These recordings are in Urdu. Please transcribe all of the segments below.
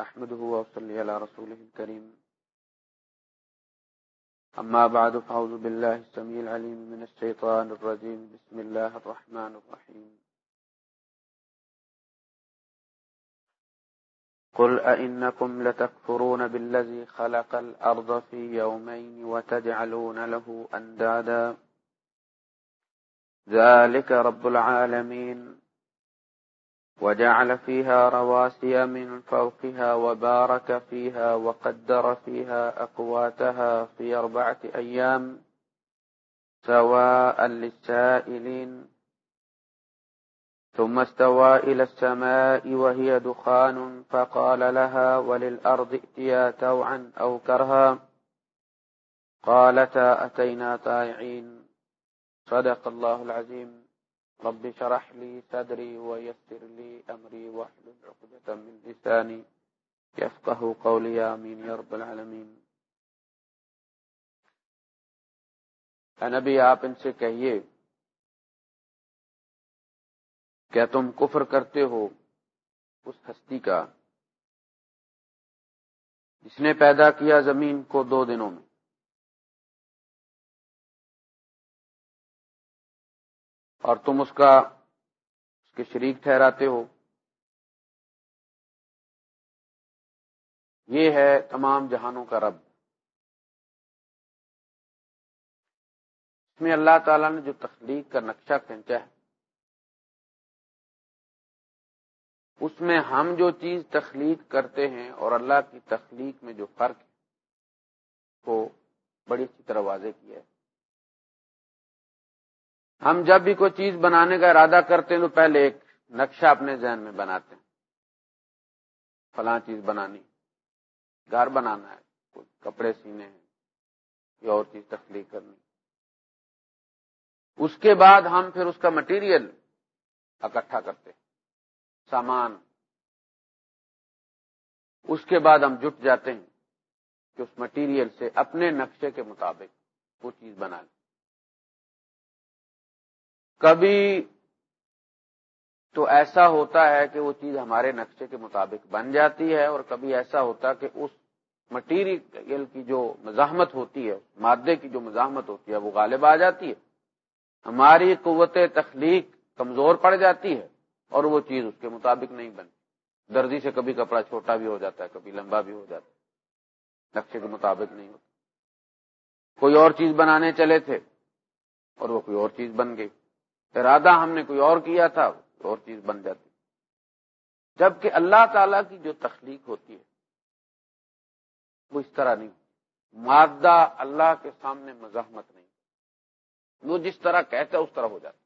أحمده وأصلي على رسوله الكريم. أما بعد، فأعوذ بالله السميع العليم من الشيطان الرجيم. بسم الله الرحمن الرحيم. قل أئنكم لتكفرون بالذي خلق الأرض في يومين وتجعلون له أندادا. ذلك رب العالمين. وجعل فيها رواسي من فوقها وبارك فيها وقدر فيها أقواتها في أربعة أيام سواء للسائلين. ثم استوى إلى السماء وهي دخان فقال لها وللأرض ائتيا توعا أو كرها. قالتا أتينا طائعين. صدق الله العظيم. رب شرح لي صدري ويسر لي أمري واحلل عقدة من لساني يفقه قولي، آمين، يا رب العالمين. نبی، آپ ان سے کہیے کیا تم کفر کرتے ہو اس ہستی کا جس نے پیدا کیا زمین کو دو دنوں میں۔ اور تم اس کا اس کے شریک ٹھہراتے ہو۔ یہ ہے تمام جہانوں کا رب۔ اس میں اللہ تعالی نے جو تخلیق کا نقشہ کھینچا ہے، اس میں ہم جو چیز تخلیق کرتے ہیں اور اللہ کی تخلیق میں جو فرق ہے کو بڑی اچھی طرح واضح کیا ہے۔ ہم جب بھی کوئی چیز بنانے کا ارادہ کرتے ہیں تو پہلے ایک نقشہ اپنے ذہن میں بناتے ہیں۔ فلاں چیز بنانی، گھر بنانا ہے، کوئی کپڑے سینے ہیں، یا اور چیز تخلیق کرنی۔ اس کے بعد ہم پھر اس کا مٹیریل اکٹھا کرتے ہیں، سامان۔ اس کے بعد ہم جٹ جاتے ہیں کہ اس مٹیریل سے اپنے نقشے کے مطابق وہ چیز بنا لیں۔ کبھی تو ایسا ہوتا ہے کہ وہ چیز ہمارے نقشے کے مطابق بن جاتی ہے اور کبھی ایسا ہوتا کہ اس مٹیریل کی جو مزاحمت ہوتی ہے، مادے کی جو مزاحمت ہوتی ہے، وہ غالب آ جاتی ہے۔ ہماری قوت تخلیق کمزور پڑ جاتی ہے اور وہ چیز اس کے مطابق نہیں بنتی۔ دردی سے کبھی کپڑا چھوٹا بھی ہو جاتا ہے، کبھی لمبا بھی ہو جاتا ہے۔ نقشے کے مطابق نہیں ہوتا۔ کوئی اور چیز بنانے چلے تھے اور وہ کوئی اور چیز بن گئی۔ ارادہ ہم نے کوئی اور کیا تھا اور چیز بن جاتی۔ جبکہ اللہ تعالی کی جو تخلیق ہوتی ہے، وہ اس طرح نہیں۔ مادہ اللہ کے سامنے مزاحمت نہیں۔ وہ جس طرح کہتا ہے، اس طرح ہو جاتا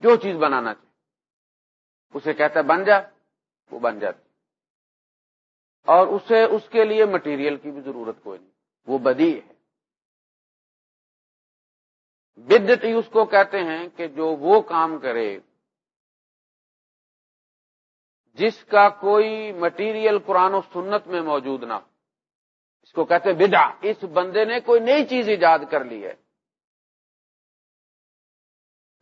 جو چیز بنانا چاہیے اسے کہتا ہے، بن جا، وہ بن جاتی۔ اور اسے، اس کے لیے مٹیریل کی بھی ضرورت کوئی نہیں۔ وہ بدی ہے۔ بدتی اس کو کہتے ہیں کہ جو وہ کام کرے، جس کا کوئی مٹیریل قرآن و سنت میں موجود نہ ہو۔ اس کو کہتے ہیں بدا اس بندے نے کوئی نئی چیز ایجاد کر لی ہے۔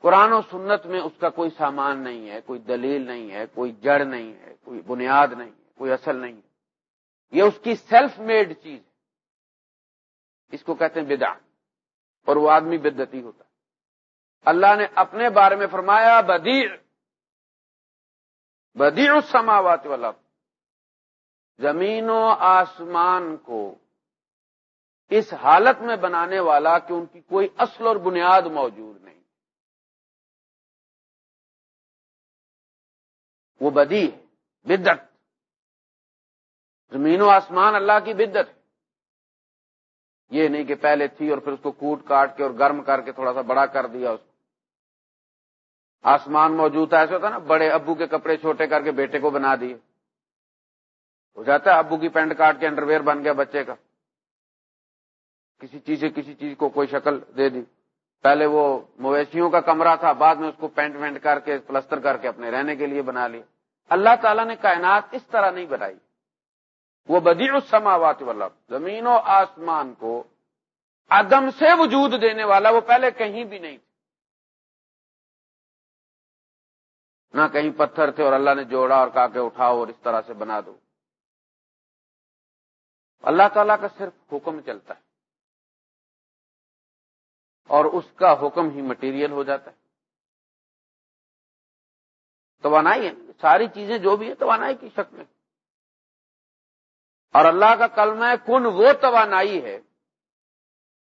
قرآن و سنت میں اس کا کوئی سامان نہیں ہے، کوئی دلیل نہیں ہے، کوئی جڑ نہیں ہے، کوئی بنیاد نہیں ہے، کوئی اصل نہیں ہے۔ یہ اس کی سیلف میڈ چیز ہے۔ اس کو کہتے ہیں بدا اور وہ آدمی بدتی ہوتا اللہ نے اپنے بارے میں فرمایا، بدیع بدیع السماوات والا زمین و آسمان کو اس حالت میں بنانے والا کہ ان کی کوئی اصل اور بنیاد موجود نہیں۔ وہ بدی ہے بدت۔ زمین و آسمان اللہ کی بدت ہے۔ یہ نہیں کہ پہلے تھی اور پھر اس کو کوٹ کاٹ کے اور گرم کر کے تھوڑا سا بڑا کر دیا اس کو۔ آسمان موجود تھا ایسا ہوتا نا، بڑے ابو کے کپڑے چھوٹے کر کے بیٹے کو بنا دیے۔ ہو جاتا ہے ابو کی پینٹ کاٹ کے انڈر ویئر بن گیا بچے کا۔ کسی چیز سے کسی چیز کو کوئی شکل دے دی۔ پہلے وہ مویشیوں کا کمرہ تھا، بعد میں اس کو پینٹ وینٹ کر کے، پلستر کر کے اپنے رہنے کے لیے بنا لیا۔ اللہ تعالیٰ نے کائنات اس طرح نہیں بنائی۔ وہ بدیع السماوات والارض۔ زمین و آسمان کو عدم سے وجود دینے والا وہ پہلے کہیں بھی نہیں تھے نہ کہیں پتھر تھے اور اللہ نے جوڑا اور کہا کہ اٹھاؤ اور اس طرح سے بنا دو۔ اللہ تعالی کا صرف حکم چلتا ہے۔ اور اس کا حکم ہی مٹیریل ہو جاتا ہے۔ توانائی ہے۔ ساری چیزیں جو بھی ہے توانائی کی شک میں۔ اور اللہ کا کلمہ کن وہ توانائی ہے؟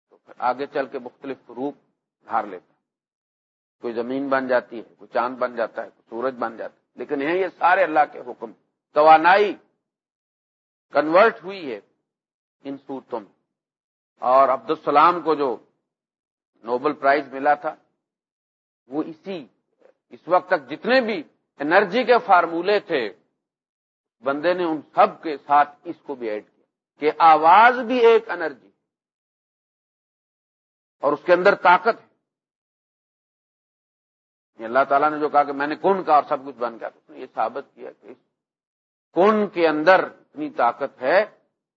تو پھر آگے چل کے مختلف روپ دھار لیتا ہے۔ کوئی زمین بن جاتی ہے، کوئی چاند بن جاتا ہے، کوئی سورج بن جاتا ہے۔ لیکن یہ سارے اللہ کے حکم۔ توانائی کنورٹ ہوئی ہے ان صورتوں میں۔ اور عبد السلام کو جو نوبل پرائز ملا تھا، وہ اسی، اس وقت تک جتنے بھی انرجی کے فارمولے تھے بندے نے ان سب کے ساتھ اس کو بھی ایڈ کیا کہ آواز بھی ایک انرجی اور اس کے اندر طاقت ہے۔ یعنی اللہ تعالیٰ نے جو کہا کہ میں نے کون کہا اور سب کچھ بن گیا اس نے یہ ثابت کیا کہ کون کے اندر اتنی طاقت ہے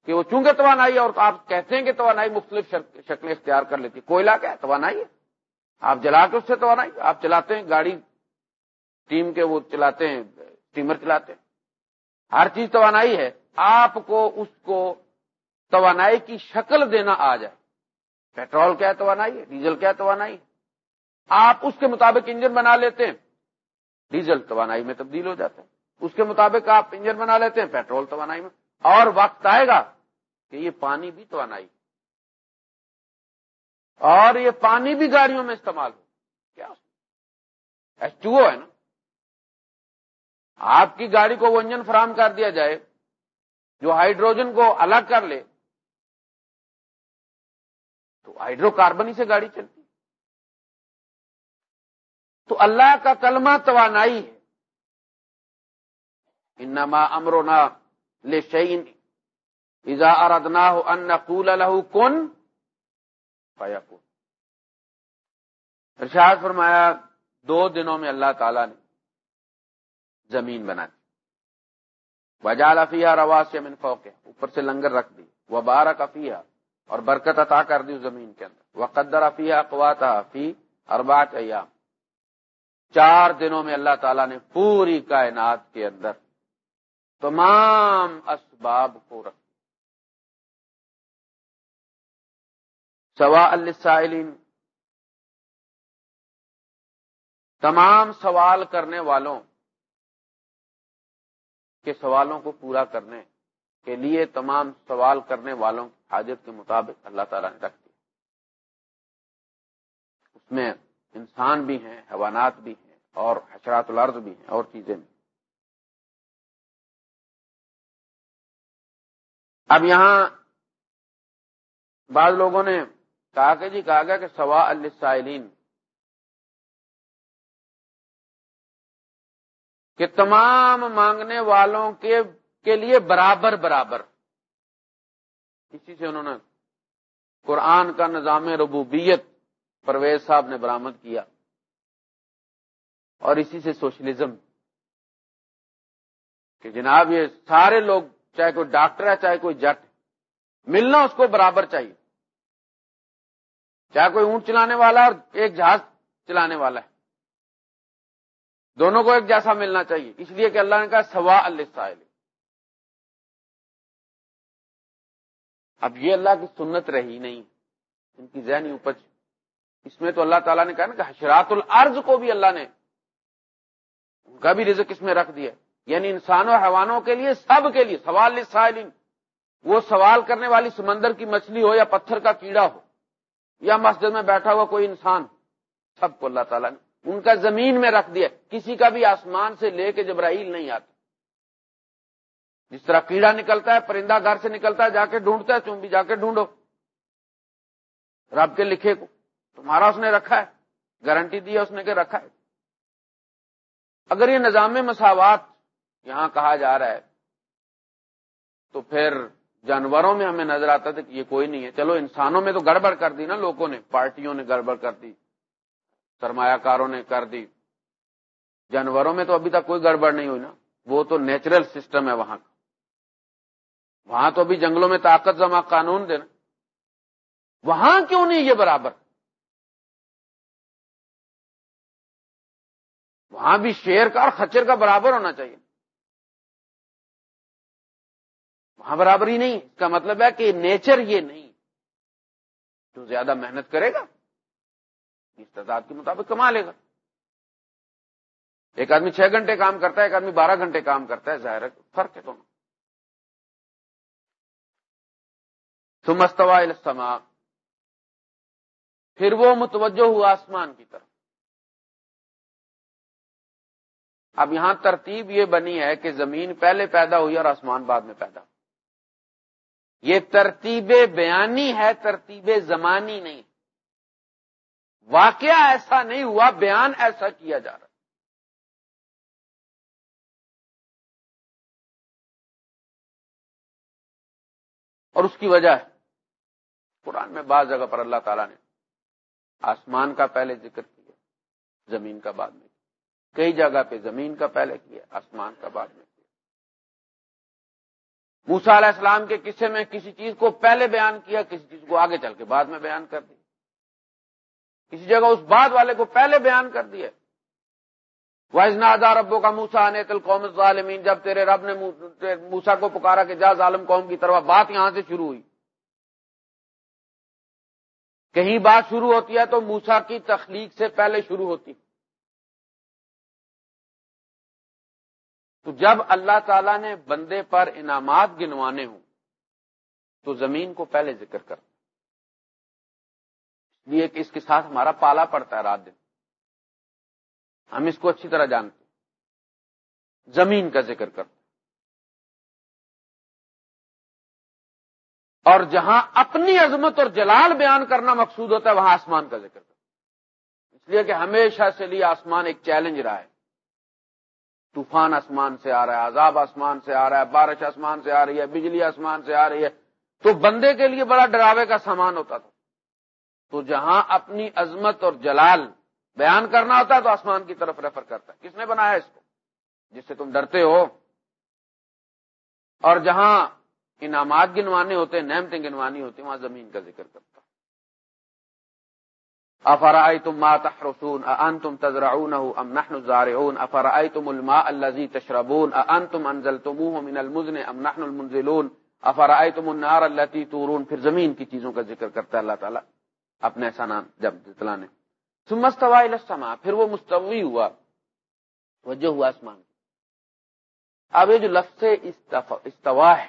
کہ وہ چونکہ توانائی اور آپ کہتے ہیں کہ توانائی مختلف شکلیں اختیار کر لیتی کوئلہ کیا توانائی ہے۔ آپ جلا کے اس سے توانائی، آپ چلاتے ہیں، گاڑی ٹیم کے وہ چلاتے ہیں ٹیمر چلاتے ہیں۔ ہر چیز توانائی ہے۔ آپ کو اس کو توانائی کی شکل دینا آ جائے۔ پیٹرول کیا توانائی؟ ہے ڈیزل کیا توانائی؟ ہے آپ اس کے مطابق انجن بنا لیتے ہیں۔ ڈیزل توانائی میں تبدیل ہو جاتا ہے۔ اس کے مطابق آپ انجن بنا لیتے ہیں، پیٹرول توانائی میں۔ اور وقت آئے گا کہ یہ پانی بھی توانائی۔ اور یہ پانی بھی گاڑیوں میں استعمال ہو۔ کیا؟ ایچ ٹو ہے نا؟ آپ کی گاڑی کو وہ انجن فراہم کر دیا جائے، جو ہائیڈروجن کو الگ کر لے، تو ہائیڈرو کاربن ہی سے گاڑی چلتی۔ تو اللہ کا کلمہ توانائی ہے۔ انما امرونا لشعین اذا اردنا ہو ان نقول الح کن پایا ارشاد فرمایا، دو دنوں میں اللہ تعالی نے زمین بنا دی۔ وجال افیہ رواس من فوق اوپر سے لنگر رکھ دی۔ و بارہ کفیہ اور برکت عطا کر دی زمین کے اندر۔ وہ قدر افیہ اقوات فی اربات ایام۔ چار دنوں میں اللہ تعالیٰ نے پوری کائنات کے اندر تمام اسباب کو رکھ سوا السائلین تمام سوال کرنے والوں کے سوالوں کو پورا کرنے کے لیے تمام سوال کرنے والوں کی حاجت کے مطابق اللہ تعالیٰ نے رکھ دیا۔ اس میں انسان بھی ہیں، حیوانات بھی ہیں اور حشرات الارض بھی ہیں، اور چیزیں بھی۔ اب یہاں بعض لوگوں نے کہا کہ جی کہا گیا کہ سوا السائلین کہ تمام مانگنے والوں کے کے لیے برابر برابر۔ اسی سے انہوں نے قرآن کا نظام ربوبیت پرویز صاحب نے برامد کیا۔ اور اسی سے سوشلزم۔ کہ جناب یہ سارے لوگ چاہے کوئی ڈاکٹر ہے، چاہے کوئی جٹ، ملنا اس کو برابر چاہیے۔ چاہے کوئی اونٹ چلانے والا اور ایک جہاز چلانے والا ہے۔ دونوں کو ایک جیسا ملنا چاہیے۔ اس لیے کہ اللہ نے کہا سوا السائل اب یہ اللہ کی سنت رہی نہیں، ان کی ذہنی اپج اس میں تو اللہ تعالیٰ نے کہا نا کہ حشرات العرض کو بھی اللہ نے ان کا بھی رزق اس میں رکھ دیا۔ یعنی انسانوں، حیوانوں کے لیے، سب کے لیے سوال لسائلین وہ سوال کرنے والی سمندر کی مچھلی ہو یا پتھر کا کیڑا ہو یا مسجد میں بیٹھا ہوا کوئی انسان، سب کو اللہ تعالیٰ نے ان کا زمین میں رکھ دیا کسی کا بھی آسمان سے لے کے جبرائیل نہیں آتا جس طرح کیڑا نکلتا ہے، پرندہ گھر سے نکلتا ہے، جا کے ڈھونڈتا ہے، تم بھی جا کے ڈھونڈو۔ رب کے لکھے کو۔ تمہارا اس نے رکھا ہے، گارنٹی دی ہے اس نے کہ رکھا ہے۔ اگر یہ نظام مساوات یہاں کہا جا رہا ہے، تو پھر جانوروں میں ہمیں نظر آتا تھا کہ یہ کوئی نہیں ہے۔ چلو انسانوں میں تو گڑبڑ کر دی نا لوگوں نے، پارٹیوں نے گڑبڑ کر دی۔ سرمایہ کاروں نے کر دی۔ جانوروں میں تو ابھی تک کوئی گڑبڑ نہیں ہوئی نا۔ وہ تو نیچرل سسٹم ہے وہاں۔ کا وہاں تو ابھی جنگلوں میں طاقت جمع قانون دینا وہاں کیوں نہیں یہ برابر؟ وہاں بھی شیر کا اور خچر کا برابر ہونا چاہیے۔ وہاں برابری نہیں۔ اس کا مطلب ہے کہ نیچر یہ نہیں۔ جو زیادہ محنت کرے گا۔ اس تعداد کے مطابق کما لے گا۔ ایک آدمی چھ گھنٹے کام کرتا ہے، ایک آدمی بارہ گھنٹے کام کرتا ہے، ظاہر فرق ہے دونوں۔ سمستوا السما پھر وہ متوجہ ہوا آسمان کی طرف۔ اب یہاں ترتیب یہ بنی ہے کہ زمین پہلے پیدا ہوئی اور آسمان بعد میں پیدا۔ یہ ترتیب بیانی ہے، ترتیب زمانی نہیں۔ واقعہ ایسا نہیں ہوا، بیان ایسا کیا جا رہا۔ اور اس کی وجہ ہے۔ قرآن میں بعض جگہ پر اللہ تعالیٰ نے آسمان کا پہلے ذکر کیا، زمین کا بعد میں۔ کئی جگہ پہ زمین کا پہلے کیا، آسمان کا بعد میں۔ کیا موسا علیہ السلام کے قصے میں کسی چیز کو پہلے بیان کیا، کسی چیز کو آگے چل کے بعد میں بیان کر دیا۔ کسی جگہ اس بعد والے کو پہلے بیان کر دیا وائز نادا ربو کا موسا نے تل قوم ظالمین جب تیرے رب نے موسا کو پکارا کہ جا ظالم قوم کی طرف بات یہاں سے شروع ہوئی۔ کہیں بات شروع ہوتی ہے تو موسا کی تخلیق سے پہلے شروع ہوتی۔ تو جب اللہ تعالی نے بندے پر انعامات گنوانے ہوں، تو زمین کو پہلے ذکر کر۔ لیے کہ اس کے ساتھ ہمارا پالا پڑتا ہے رات دن۔ ہم اس کو اچھی طرح جانتے زمین کا ذکر کرتے اور جہاں اپنی عظمت اور جلال بیان کرنا مقصود ہوتا ہے، وہاں آسمان کا ذکر کرتا اس لیے کہ ہمیشہ سے لیے آسمان ایک چیلنج رہا ہے۔ طوفان آسمان سے آ رہا ہے، عذاب آسمان سے آ رہا ہے، بارش آسمان سے آ رہی ہے، بجلی آسمان سے آ رہی ہے۔ تو بندے کے لیے بڑا ڈراوے کا سامان ہوتا تھا۔ تو جہاں اپنی عظمت اور جلال بیان کرنا ہوتا ہے تو آسمان کی طرف ریفر کرتا ہے۔ کس نے بنایا اس کو؟ جس سے تم ڈرتے ہو۔ اور جہاں انعامات گنوانے ہوتے ہیں، نعمتیں گنوانی ہوتی ہیں، وہاں زمین کا ذکر کرتا افرائی تم مات رسون ان تم تزرعون ام نحن زارعون افرائی تم الماء الذي تشربون؟ ان تم انزلتموه من المزن ام نحن المنزلون؟ افرائی تم النار التي تورون؟ پھر زمین کی چیزوں کا ذکر کرتا ہے اللہ تعالیٰ۔ اپنے احسانات جب دتلانے سمستوا السما پھر وہ مستوی ہوا۔ وجہ ہوا آسمان اب یہ جو لفظ استوا ہے۔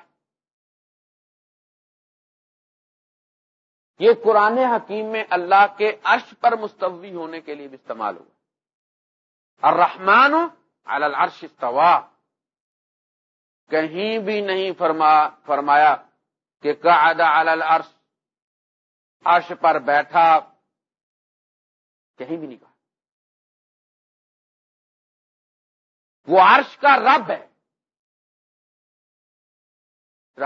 یہ قرآن حکیم میں اللہ کے عرش پر مستوی ہونے کے لیے بھی استعمال ہوا۔ الرحمن علی العرش استوا کہیں بھی نہیں فرما، فرمایا کہ قعد علی العرش عرش پر بیٹھا، کہیں بھی نہیں کہا وہ عرش کا رب ہے۔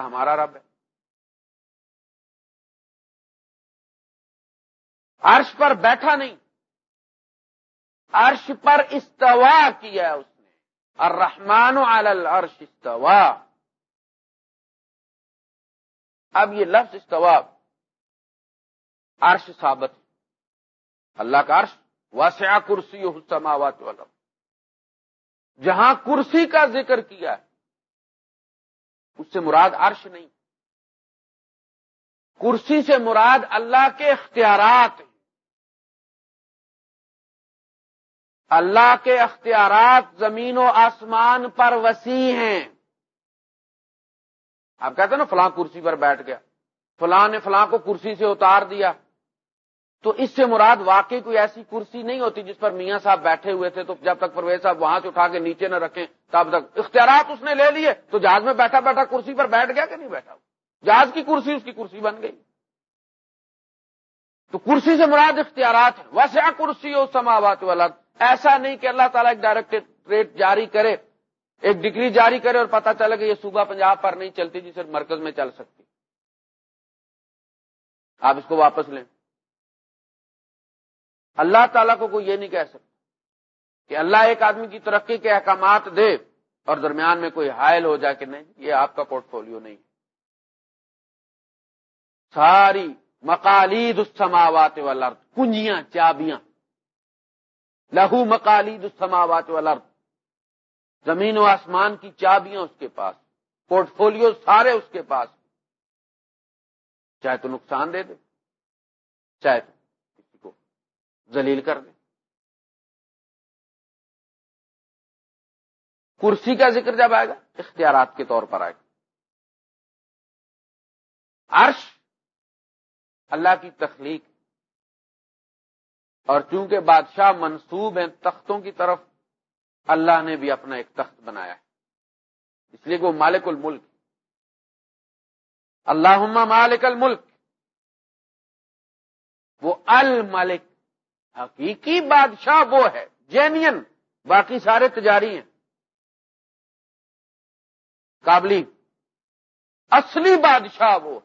ہمارا رب ہے۔ عرش پر بیٹھا نہیں۔ عرش پر استوا کیا اس نے۔ الرحمن علی العرش استوا۔ اب یہ لفظ استوا۔ عرش ثابت اللہ کا عرش واسع کرسی السماوات والارض۔ جہاں کرسی کا ذکر کیا ہے، اس سے مراد عرش نہیں۔ کرسی سے مراد اللہ کے اختیارات اللہ کے اختیارات زمین و آسمان پر وسیع ہیں۔ آپ کہتے ہیں نا فلاں کرسی پر بیٹھ گیا، فلاں نے فلاں کو کرسی سے اتار دیا۔ تو اس سے مراد واقعی کوئی ایسی کرسی نہیں ہوتی جس پر میاں صاحب بیٹھے ہوئے تھے تو جب تک پرویز صاحب وہاں سے اٹھا کے نیچے نہ رکھیں تب تک اختیارات اس نے لے لیے تو جہاز میں بیٹھا بیٹھا کرسی پر بیٹھ گیا کہ نہیں بیٹھا جہاز کی کرسی اس کی کرسی بن گئی۔ تو کرسی سے مراد اختیارات ویسے کرسی ہو سماوات والا ایسا نہیں کہ اللہ تعالیٰ ایک ڈائریکٹ ریٹ جاری کرے، ایک ڈگری جاری کرے اور پتا چلے کہ یہ صوبہ پنجاب پر نہیں چلتی جی صرف مرکز میں چل سکتی۔ آپ اس کو واپس لیں۔ اللہ تعالیٰ کو کوئی یہ نہیں کہہ سکتا کہ اللہ ایک آدمی کی ترقی کے احکامات دے اور درمیان میں کوئی حائل ہو جائے کہ نہیں، یہ آپ کا پورٹ فولیو نہیں۔ ساری مقالید السماوات والارض، کنجیاں، چابیاں۔ لہو مکالی دسماوات والارض۔ زمین و آسمان کی چابیاں اس کے پاس پورٹ فولو سارے اس کے پاس۔ چاہے تو نقصان دے دے، چاہے تو ذلیل کر دے کرسی کا ذکر جب آئے گا، اختیارات کے طور پر آئے گا۔ عرش اللہ کی تخلیق، اور چونکہ بادشاہ منصوب ہیں تختوں کی طرف، اللہ نے بھی اپنا ایک تخت بنایا ہے۔ اس لیے وہ مالک الملک۔ اللہ مالک الملک۔ وہ الملک۔ حقیقی بادشاہ وہ ہے، جینین، باقی سارے تجاری ہیں۔ قابلی، اصلی بادشاہ وہ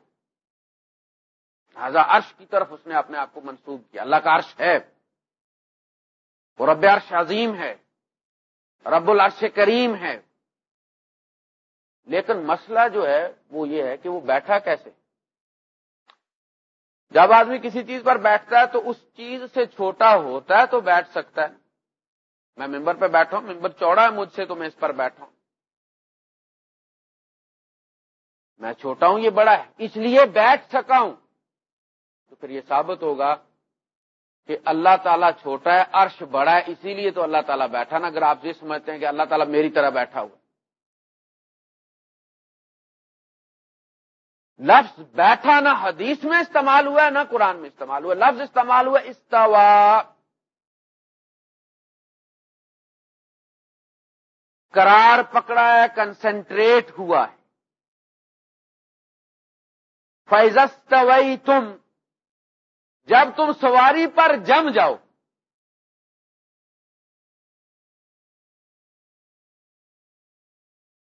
لہذا عرش کی طرف اس نے اپنے آپ کو منسوخ کیا۔ اللہ کا عرش ہے۔ وہ رب عرش عظیم ہے۔ رب العرش کریم ہے۔ لیکن مسئلہ جو ہے وہ یہ ہے کہ وہ بیٹھا کیسے؟ جب آدمی کسی چیز پر بیٹھتا ہے تو اس چیز سے چھوٹا ہوتا ہے تو بیٹھ سکتا ہے۔ میں ممبر پہ بیٹھا ہوں، ممبر چوڑا ہے، مجھ سے تو میں اس پر بیٹھا ہوں۔ میں چھوٹا ہوں، یہ بڑا ہے، اس لیے بیٹھ سکا ہوں۔ تو پھر یہ ثابت ہوگا کہ اللہ تعالیٰ چھوٹا ہے، عرش بڑا ہے، اسی لیے تو اللہ تعالیٰ بیٹھا نا۔ اگر آپ یہ سمجھتے ہیں کہ اللہ تعالیٰ میری طرح بیٹھا ہوا لفظ بیٹھا نہ حدیث میں استعمال ہوا ہے، نہ قرآن میں استعمال ہوا لفظ استعمال ہوا استوا۔ قرار پکڑا ہے کنسنٹریٹ ہوا ہے۔ فیضستوئی تم جب تم سواری پر جم جاؤ۔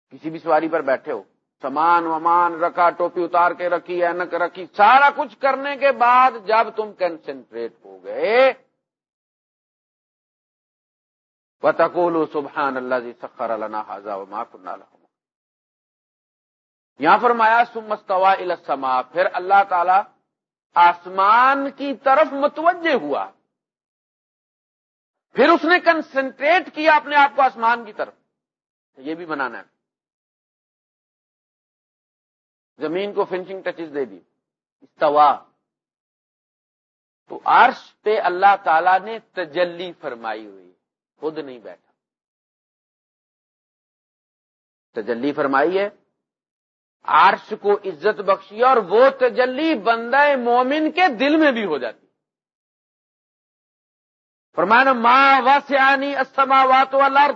کسی بھی سواری پر بیٹھے ہو۔ سامان ومان رکھا، ٹوپی اتار کے رکھی، اینک رکھی، سارا کچھ کرنے کے بعد جب تم کنسنٹریٹ ہو گئے بتکولو سبحان اللہ جی سخر اللہ وما کنہ یہاں فرمایا سمستوا السما پھر اللہ تعالی آسمان کی طرف متوجہ ہوا۔ پھر اس نے کنسنٹریٹ کیا اپنے آپ کو آسمان کی طرف۔ یہ بھی بنانا ہے۔ زمین کو فنشنگ ٹچز دے دی۔ استوا۔ تو عرش پہ اللہ تعالی نے تجلی فرمائی ہوئی۔ خود نہیں بیٹھا۔ تجلی فرمائی ہے۔ عرش کو عزت بخشی اور وہ تجلی بندہ مومن کے دل میں بھی ہو جاتی۔ فرمانا ماں واسعانی السماوات والارض۔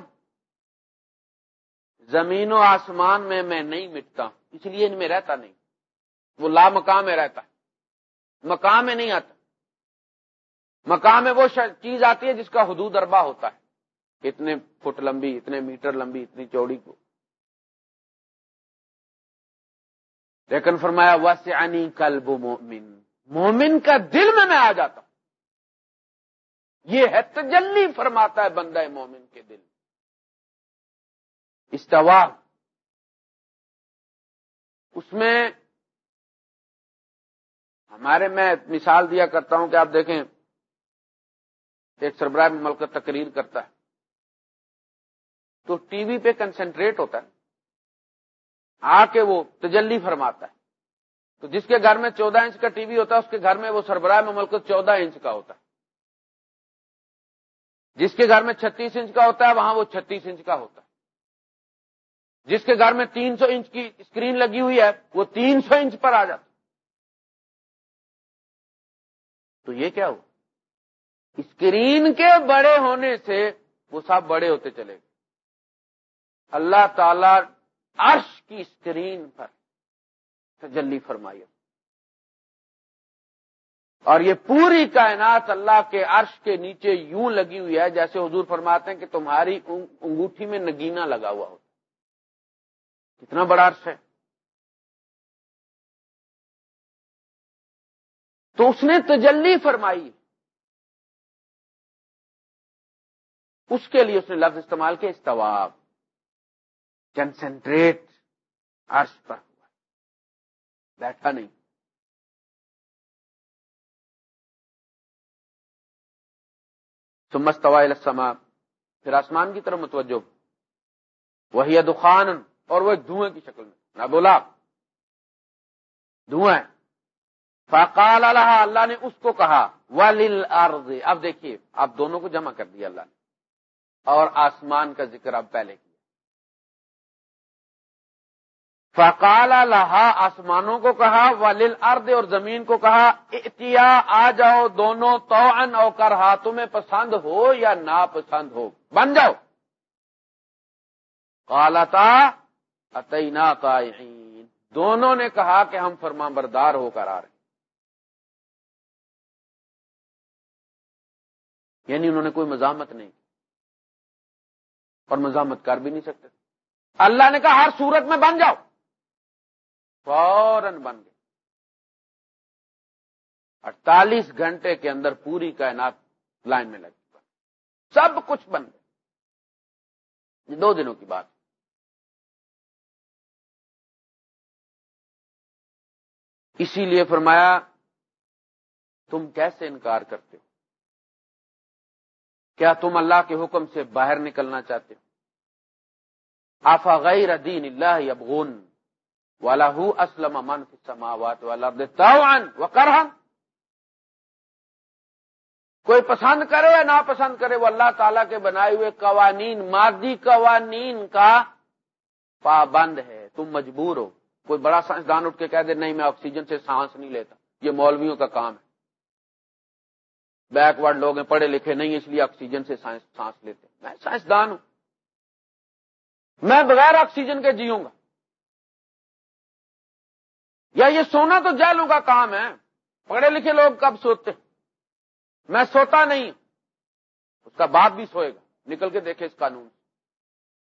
زمین و آسمان میں میں نہیں مٹتا ہوں۔ اس لیے ان میں رہتا نہیں۔ وہ لا مقام میں رہتا ہے۔ مقام میں نہیں آتا۔ مقام میں وہ چیز آتی ہے جس کا حدود اربا ہوتا ہے۔ اتنے فٹ لمبی، اتنے میٹر لمبی، اتنی چوڑی کو۔ لیکن فرمایا وسیعنی کلب مومن مومن کا دل میں میں آ جاتا ہوں۔ یہ ہے، تجلی فرماتا ہے بندہ مومن کے دل۔ استوا۔ اس میں ہمارے میں مثال دیا کرتا ہوں کہ آپ دیکھیں، ایک سربراہ ملک تقریر کرتا ہے۔ تو ٹی وی پہ کنسنٹریٹ ہوتا ہے۔ آ کے وہ تجلی فرماتا ہے۔ تو جس کے گھر میں چودہ انچ کا ٹی وی ہوتا ہے، اس کے گھر میں وہ سربراہ مملکت چودہ انچ کا ہوتا ہے۔ جس کے گھر میں چھتیس انچ کا ہوتا ہے، وہاں وہ چھتیس انچ کا ہوتا ہے۔ جس کے گھر میں تین سو انچ کی اسکرین لگی ہوئی ہے، وہ تین سو انچ پر آ جاتا تو یہ کیا ہوا؟ اسکرین کے بڑے ہونے سے وہ سب بڑے ہوتے چلے گئے۔ اللہ تعالی عرش کی اسکرین پر تجلی فرمائی۔ اور یہ پوری کائنات اللہ کے عرش کے نیچے یوں لگی ہوئی ہے، جیسے حضور فرماتے ہیں کہ تمہاری انگوٹھی میں نگینا لگا ہوا ہوتا کتنا بڑا عرش ہے۔ تو اس نے تجلی فرمائی۔ اس کے لیے اس نے لفظ استعمال کیا، استواب۔ کنسنٹریٹ عرش پر ہوا۔ بیٹھا نہیں۔ سمستوا السما پھر آسمان کی طرف متوجہ۔ وہی دخان اور وہ ایک دھوئیں کی شکل میں۔ نہ بولا۔ دھواں۔ فقال اللہ اللہ نے اس کو کہا ولل اب دیکھیے، اب دونوں کو جمع کر دیا اللہ نے۔ اور آسمان کا ذکر اب پہلے کیا۔ فقال لہا آسمانوں کو کہا ولل ارد اور زمین کو کہا اتیا آ جاؤ دونوں تو ان او کر تمہیں پسند ہو یا نا پسند ہو۔ بن جاؤ۔ کالتا اتنا کا دونوں نے کہا کہ ہم فرما بردار ہو کر آ رہے یعنی انہوں نے کوئی مزاحمت نہیں اور مزاحمت کر بھی نہیں سکتے۔ اللہ نے کہا ہر صورت میں بن جاؤ۔ فوراً بن گئے۔ اڑتالیس گھنٹے کے اندر پوری کائنات لائن میں لگ سب کچھ بن گئے۔ دو دنوں کی بات۔ اسی لیے فرمایا، تم کیسے انکار کرتے ہو؟ کیا تم اللہ کے حکم سے باہر نکلنا چاہتے ہو؟ آفا غیر دین اللہ ابغون والا اسلم من سماوات والا کوئی پسند کرے یا نہ پسند کرے، وہ اللہ تعالی کے بنائے ہوئے قوانین مادی قوانین کا پابند ہے، تم مجبور ہو۔ کوئی بڑا سائنسدان اٹھ کے کہہ دے، نہیں، میں آکسیجن سے سانس نہیں لیتا۔ یہ مولویوں کا کام ہے۔ بیکورڈ لوگ ہیں، پڑھے لکھے نہیں، اس لیے آکسیجن سے سانس لیتے میں سائنسدان ہوں۔ میں بغیر آکسیجن کے جیوں گا۔ یا یہ سونا تو جیلوں کا کام ہے۔ پڑھے لکھے لوگ کب سوتے میں سوتا نہیں اس کا باپ بھی سوئے گا۔ نکل کے دیکھے اس قانون۔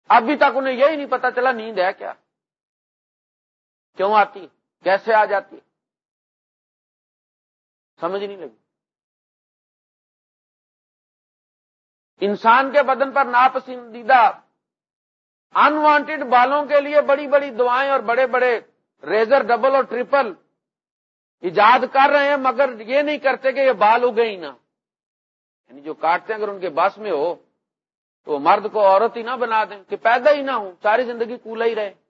ابھی تک انہیں یہی نہیں پتا چلا، نیند ہے کیا؟ کیوں آتی ہے کیسے آ جاتی ہے سمجھ نہیں لگی۔ انسان کے بدن پر ناپسندیدہ انوانٹیڈ بالوں کے لیے بڑی بڑی دعائیں اور بڑے بڑے ریزر ڈبل اور ٹریپل ایجاد کر رہے ہیں، مگر یہ نہیں کرتے کہ یہ بال اگے ہی نہ۔ یعنی جو کاٹتے ہیں، اگر ان کے بس میں ہو، تو مرد کو عورت ہی نہ بنا دیں، کہ پیدا ہی نہ ہوں، ساری زندگی کولا ہی رہے۔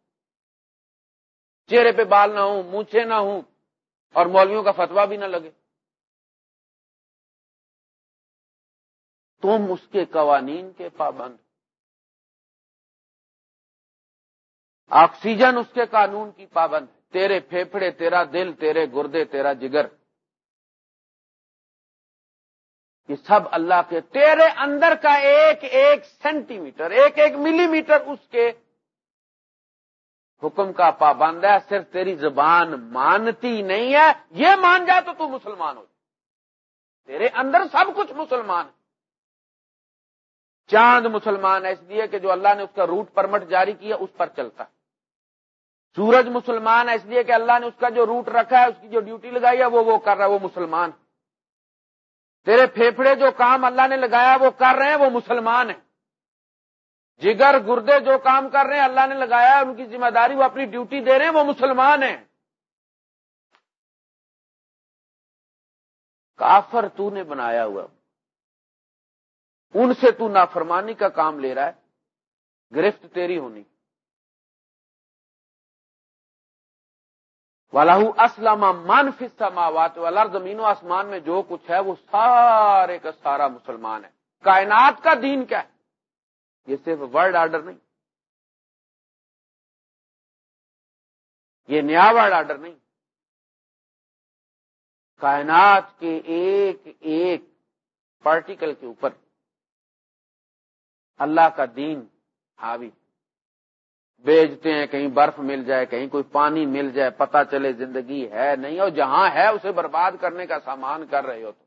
چہرے پہ بال نہ ہوں، مونچھے نہ ہوں، اور مولویوں کا فتوا بھی نہ لگے۔ تم اس کے قوانین کے پابند۔ آکسیجن اس کے قانون کی پابند تیرے پھیپڑے تیرا دل، تیرے گردے، تیرا جگر۔ یہ سب اللہ کے، تیرے اندر کا ایک ایک سینٹی میٹر، ایک ایک ملی میٹر اس کے حکم کا پابند ہے، صرف تیری زبان مانتی نہیں ہے۔ یہ مان جائے تو تو مسلمان ہو تیرے اندر سب کچھ مسلمان ہے۔ چاند مسلمان ہے، اس لیے کہ جو اللہ نے اس کا روٹ پرمٹ جاری کیا، اس پر چلتا۔ ہے سورج مسلمان ہے، اس لیے کہ اللہ نے اس کا جو روٹ رکھا ہے، اس کی جو ڈیوٹی لگائی ہے، وہ وہ کر رہا ہے، وہ مسلمان۔ تیرے پھیپڑے جو کام اللہ نے لگایا، وہ کر رہے ہیں، وہ مسلمان ہیں۔ جگر گردے جو کام کر رہے ہیں، اللہ نے لگایا ان کی ذمہ داری، وہ اپنی ڈیوٹی دے رہے ہیں، وہ مسلمان ہیں۔ کافر تو نے بنایا ہوا۔ ان سے تو نافرمانی کا کام لے رہا ہے۔ گرفت تیری ہونی۔ والا اسلم من فسماوات والا زمین و آسمان میں جو کچھ ہے، وہ سارے کا سارا مسلمان ہے۔ کائنات کا دین کیا ہے؟ یہ صرف ورلڈ آرڈر نہیں۔ یہ نیا ورلڈ آرڈر نہیں۔ کائنات کے ایک ایک پارٹیکل کے اوپر اللہ کا دین حاوی۔ بیچتے ہیں کہیں برف مل جائے، کہیں کوئی پانی مل جائے پتا چلے زندگی ہے نہیں، اور جہاں ہے اسے برباد کرنے کا سامان کر رہے ہو تو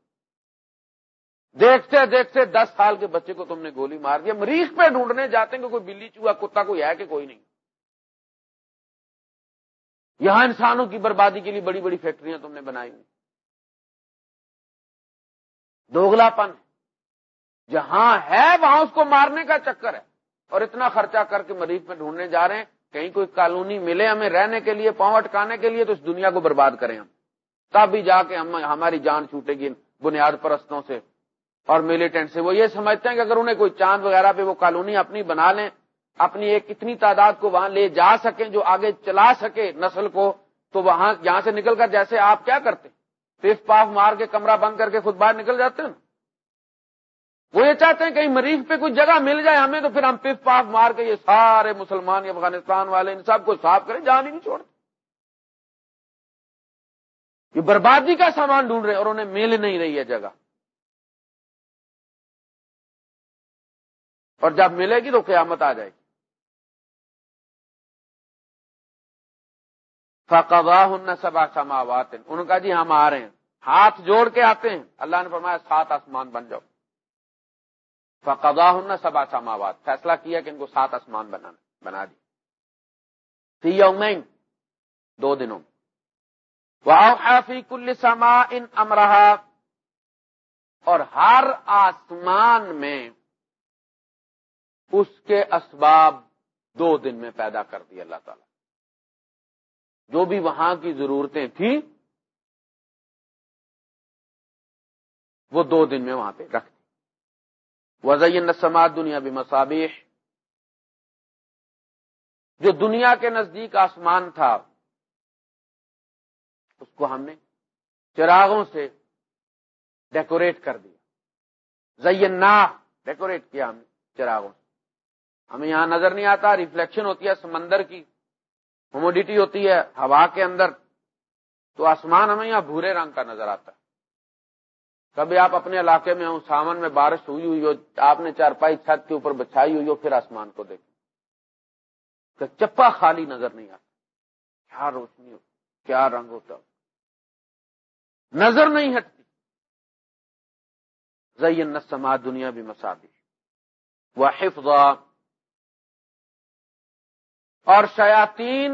دیکھتے دیکھتے دس سال کے بچے کو تم نے گولی مار دیا مریض پہ ڈھونڈنے جاتے ہیں کہ کوئی بلی چوہا، کتا کوئی ہے کہ کوئی نہیں۔ یہاں انسانوں کی بربادی کے لیے بڑی بڑی فیکٹریاں تم نے بنائی ہوئی۔ دوگلا پن جہاں ہے، وہاں اس کو مارنے کا چکر ہے۔ اور اتنا خرچہ کر کے مریض پہ ڈھونڈنے جا رہے ہیں۔ کہیں کوئی کالونی ملے ہمیں رہنے کے لیے، پاؤں اٹکانے کے لیے، تو اس دنیا کو برباد کریں ہم۔ تب بھی جا کے ہم، ہماری جان چھوٹے گی بنیاد پرستوں سے۔ اور ملیٹنٹ سے وہ یہ سمجھتے ہیں کہ اگر انہیں کوئی چاند وغیرہ پہ وہ کالونی اپنی بنا لیں، اپنی ایک اتنی تعداد کو وہاں لے جا سکیں، جو آگے چلا سکے نسل کو، تو وہاں یہاں سے نکل کر جیسے آپ کیا کرتے؟ پف پاف مار کے کمرہ بند کر کے خود باہر نکل جاتے ہیں؟ وہ یہ چاہتے ہیں کہیں مریض پہ کچھ جگہ مل جائے ہمیں، تو پھر ہم پف پاف مار کے یہ سارے مسلمان افغانستان والے، ان سب کو صاف کریں، جان ہی نہیں چھوڑتے۔ یہ بربادی کا سامان ڈھونڈ رہے اور انہیں مل نہیں رہی ہے جگہ۔ اور جب ملے گی تو قیامت آ جائے گی۔ فقوا ہن سبا سماوات ان کا جی ہم آ رہے ہیں۔ ہاتھ جوڑ کے آتے ہیں۔ اللہ نے فرمایا سات آسمان بن جاؤ۔ فقوا ہن سبا سماوات۔ فیصلہ کیا کہ ان کو سات آسمان بنانا بنا دی۔ دو دنوں۔ کل سما ان امرہ اور ہر آسمان میں اس کے اسباب دو دن میں پیدا کر دی اللہ تعالی۔ جو بھی وہاں کی ضرورتیں تھیں، وہ دو دن میں وہاں پہ رکھ دی۔ وزین سماعت دنیا بھی مسابش جو دنیا کے نزدیک آسمان تھا، اس کو ہم نے چراغوں سے ڈیکوریٹ کر دیا۔ زینا ڈیکوریٹ کیا ہم نے چراغوں سے۔ ہمیں یہاں نظر نہیں آتا ریفلیکشن ہوتی ہے سمندر کی ہوموڈیٹی ہوتی ہے، ہوا کے اندر۔ تو آسمان ہمیں یہاں بھورے رنگ کا نظر آتا ہے۔ کبھی آپ اپنے علاقے میں ہوں سامن میں بارش ہوئی ہوئی ہو، آپ نے چارپائی چھت کے اوپر بچھائی ہوئی ہو، پھر آسمان کو دیکھیں۔ چپا خالی نظر نہیں آتا۔ کیا روشنی ہو کیا رنگ ہوتا۔ نظر نہیں ہٹتی۔ زین نسما دنیا بھی مسادی وہ حفظ اور شیاتین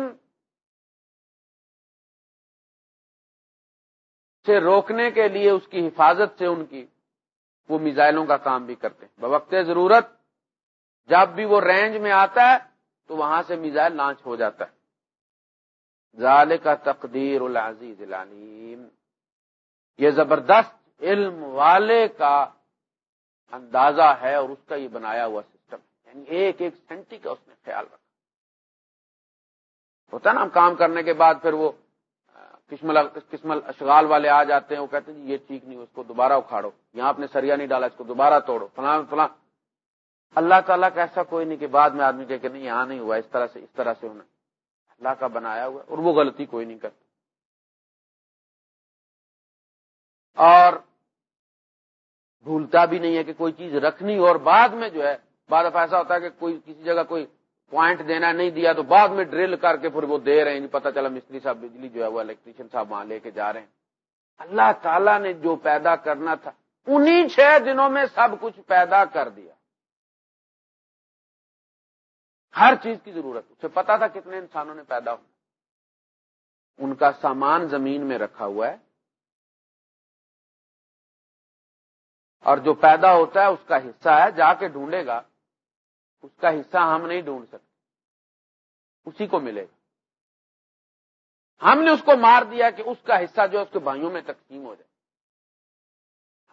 سے روکنے کے لیے اس کی حفاظت سے ان کی وہ میزائلوں کا کام بھی کرتے ہیں۔ بوقت ضرورت، جب بھی وہ رینج میں آتا ہے تو وہاں سے میزائل لانچ ہو جاتا ہے۔ ظال کا تقدیر العزیز العلیم۔ یہ زبردست علم والے کا اندازہ ہے اور اس کا یہ بنایا ہوا سسٹم یعنی ایک ایک سینٹی کا اس نے خیال رکھا ہوتا ہے نا ہم کام کرنے کے بعد پھر وہ قسم اشغال والے آ جاتے ہیں، وہ کہتے ہیں جی یہ ٹھیک نہیں، اس کو دوبارہ اکھاڑو، یہاں آپ نے سریا نہیں ڈالا، اس کو دوبارہ توڑو، فلاں فلاں۔ اللہ تعالیٰ کا ایسا کوئی نہیں کہ بعد میں آدمی کہ نہیں، یہاں نہیں ہوا، اس طرح سے، اس طرح سے ہونا۔ اللہ کا بنایا ہوا اور وہ غلطی کوئی نہیں کرتا۔ اور بھولتا بھی نہیں ہے کہ کوئی چیز رکھنی اور بعد میں جو ہے، بعد ایسا ہوتا ہے کہ کوئی کسی جگہ کوئی پوائنٹ دینا نہیں دیا تو بعد میں ڈرل کر کے پھر وہ دے رہے ہیں۔ پتا چلا مستری صاحب بجلی جو ہے وہ الیکٹریشین صاحب وہاں لے کے جا رہے ہیں۔ اللہ تعالیٰ نے جو پیدا کرنا تھا، انہی چھ دنوں میں سب کچھ پیدا کر دیا۔ ہر چیز کی ضرورت۔ اسے پتا تھا کتنے انسانوں نے پیدا ہو ان کا سامان زمین میں رکھا ہوا ہے۔ اور جو پیدا ہوتا ہے، اس کا حصہ ہے، جا کے ڈھونڈے گا۔ اس کا حصہ ہم نہیں ڈھونڈ سکتے۔ اسی کو ملے۔ گا ہم نے اس کو مار دیا کہ اس کا حصہ جو ہے اس کے بھائیوں میں تقسیم ہو جائے۔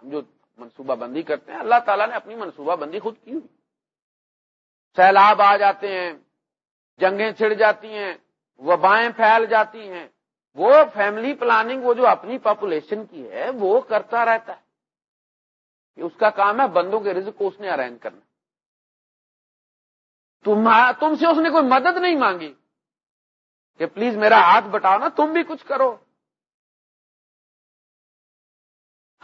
ہم جو منصوبہ بندی کرتے ہیں، اللہ تعالیٰ نے اپنی منصوبہ بندی خود کی ہوئی۔ سیلاب آ جاتے ہیں، جنگیں چھڑ جاتی ہیں، وبائیں پھیل جاتی ہیں۔ وہ فیملی پلاننگ وہ جو اپنی پاپولیشن کی ہے، وہ کرتا رہتا ہے۔ کہ اس کا کام ہے، بندوں کے رزق کو اس نے ارینج کرنا۔ تم سے اس نے کوئی مدد نہیں مانگی کہ پلیز میرا ہاتھ بٹاؤ نا، تم بھی کچھ کرو۔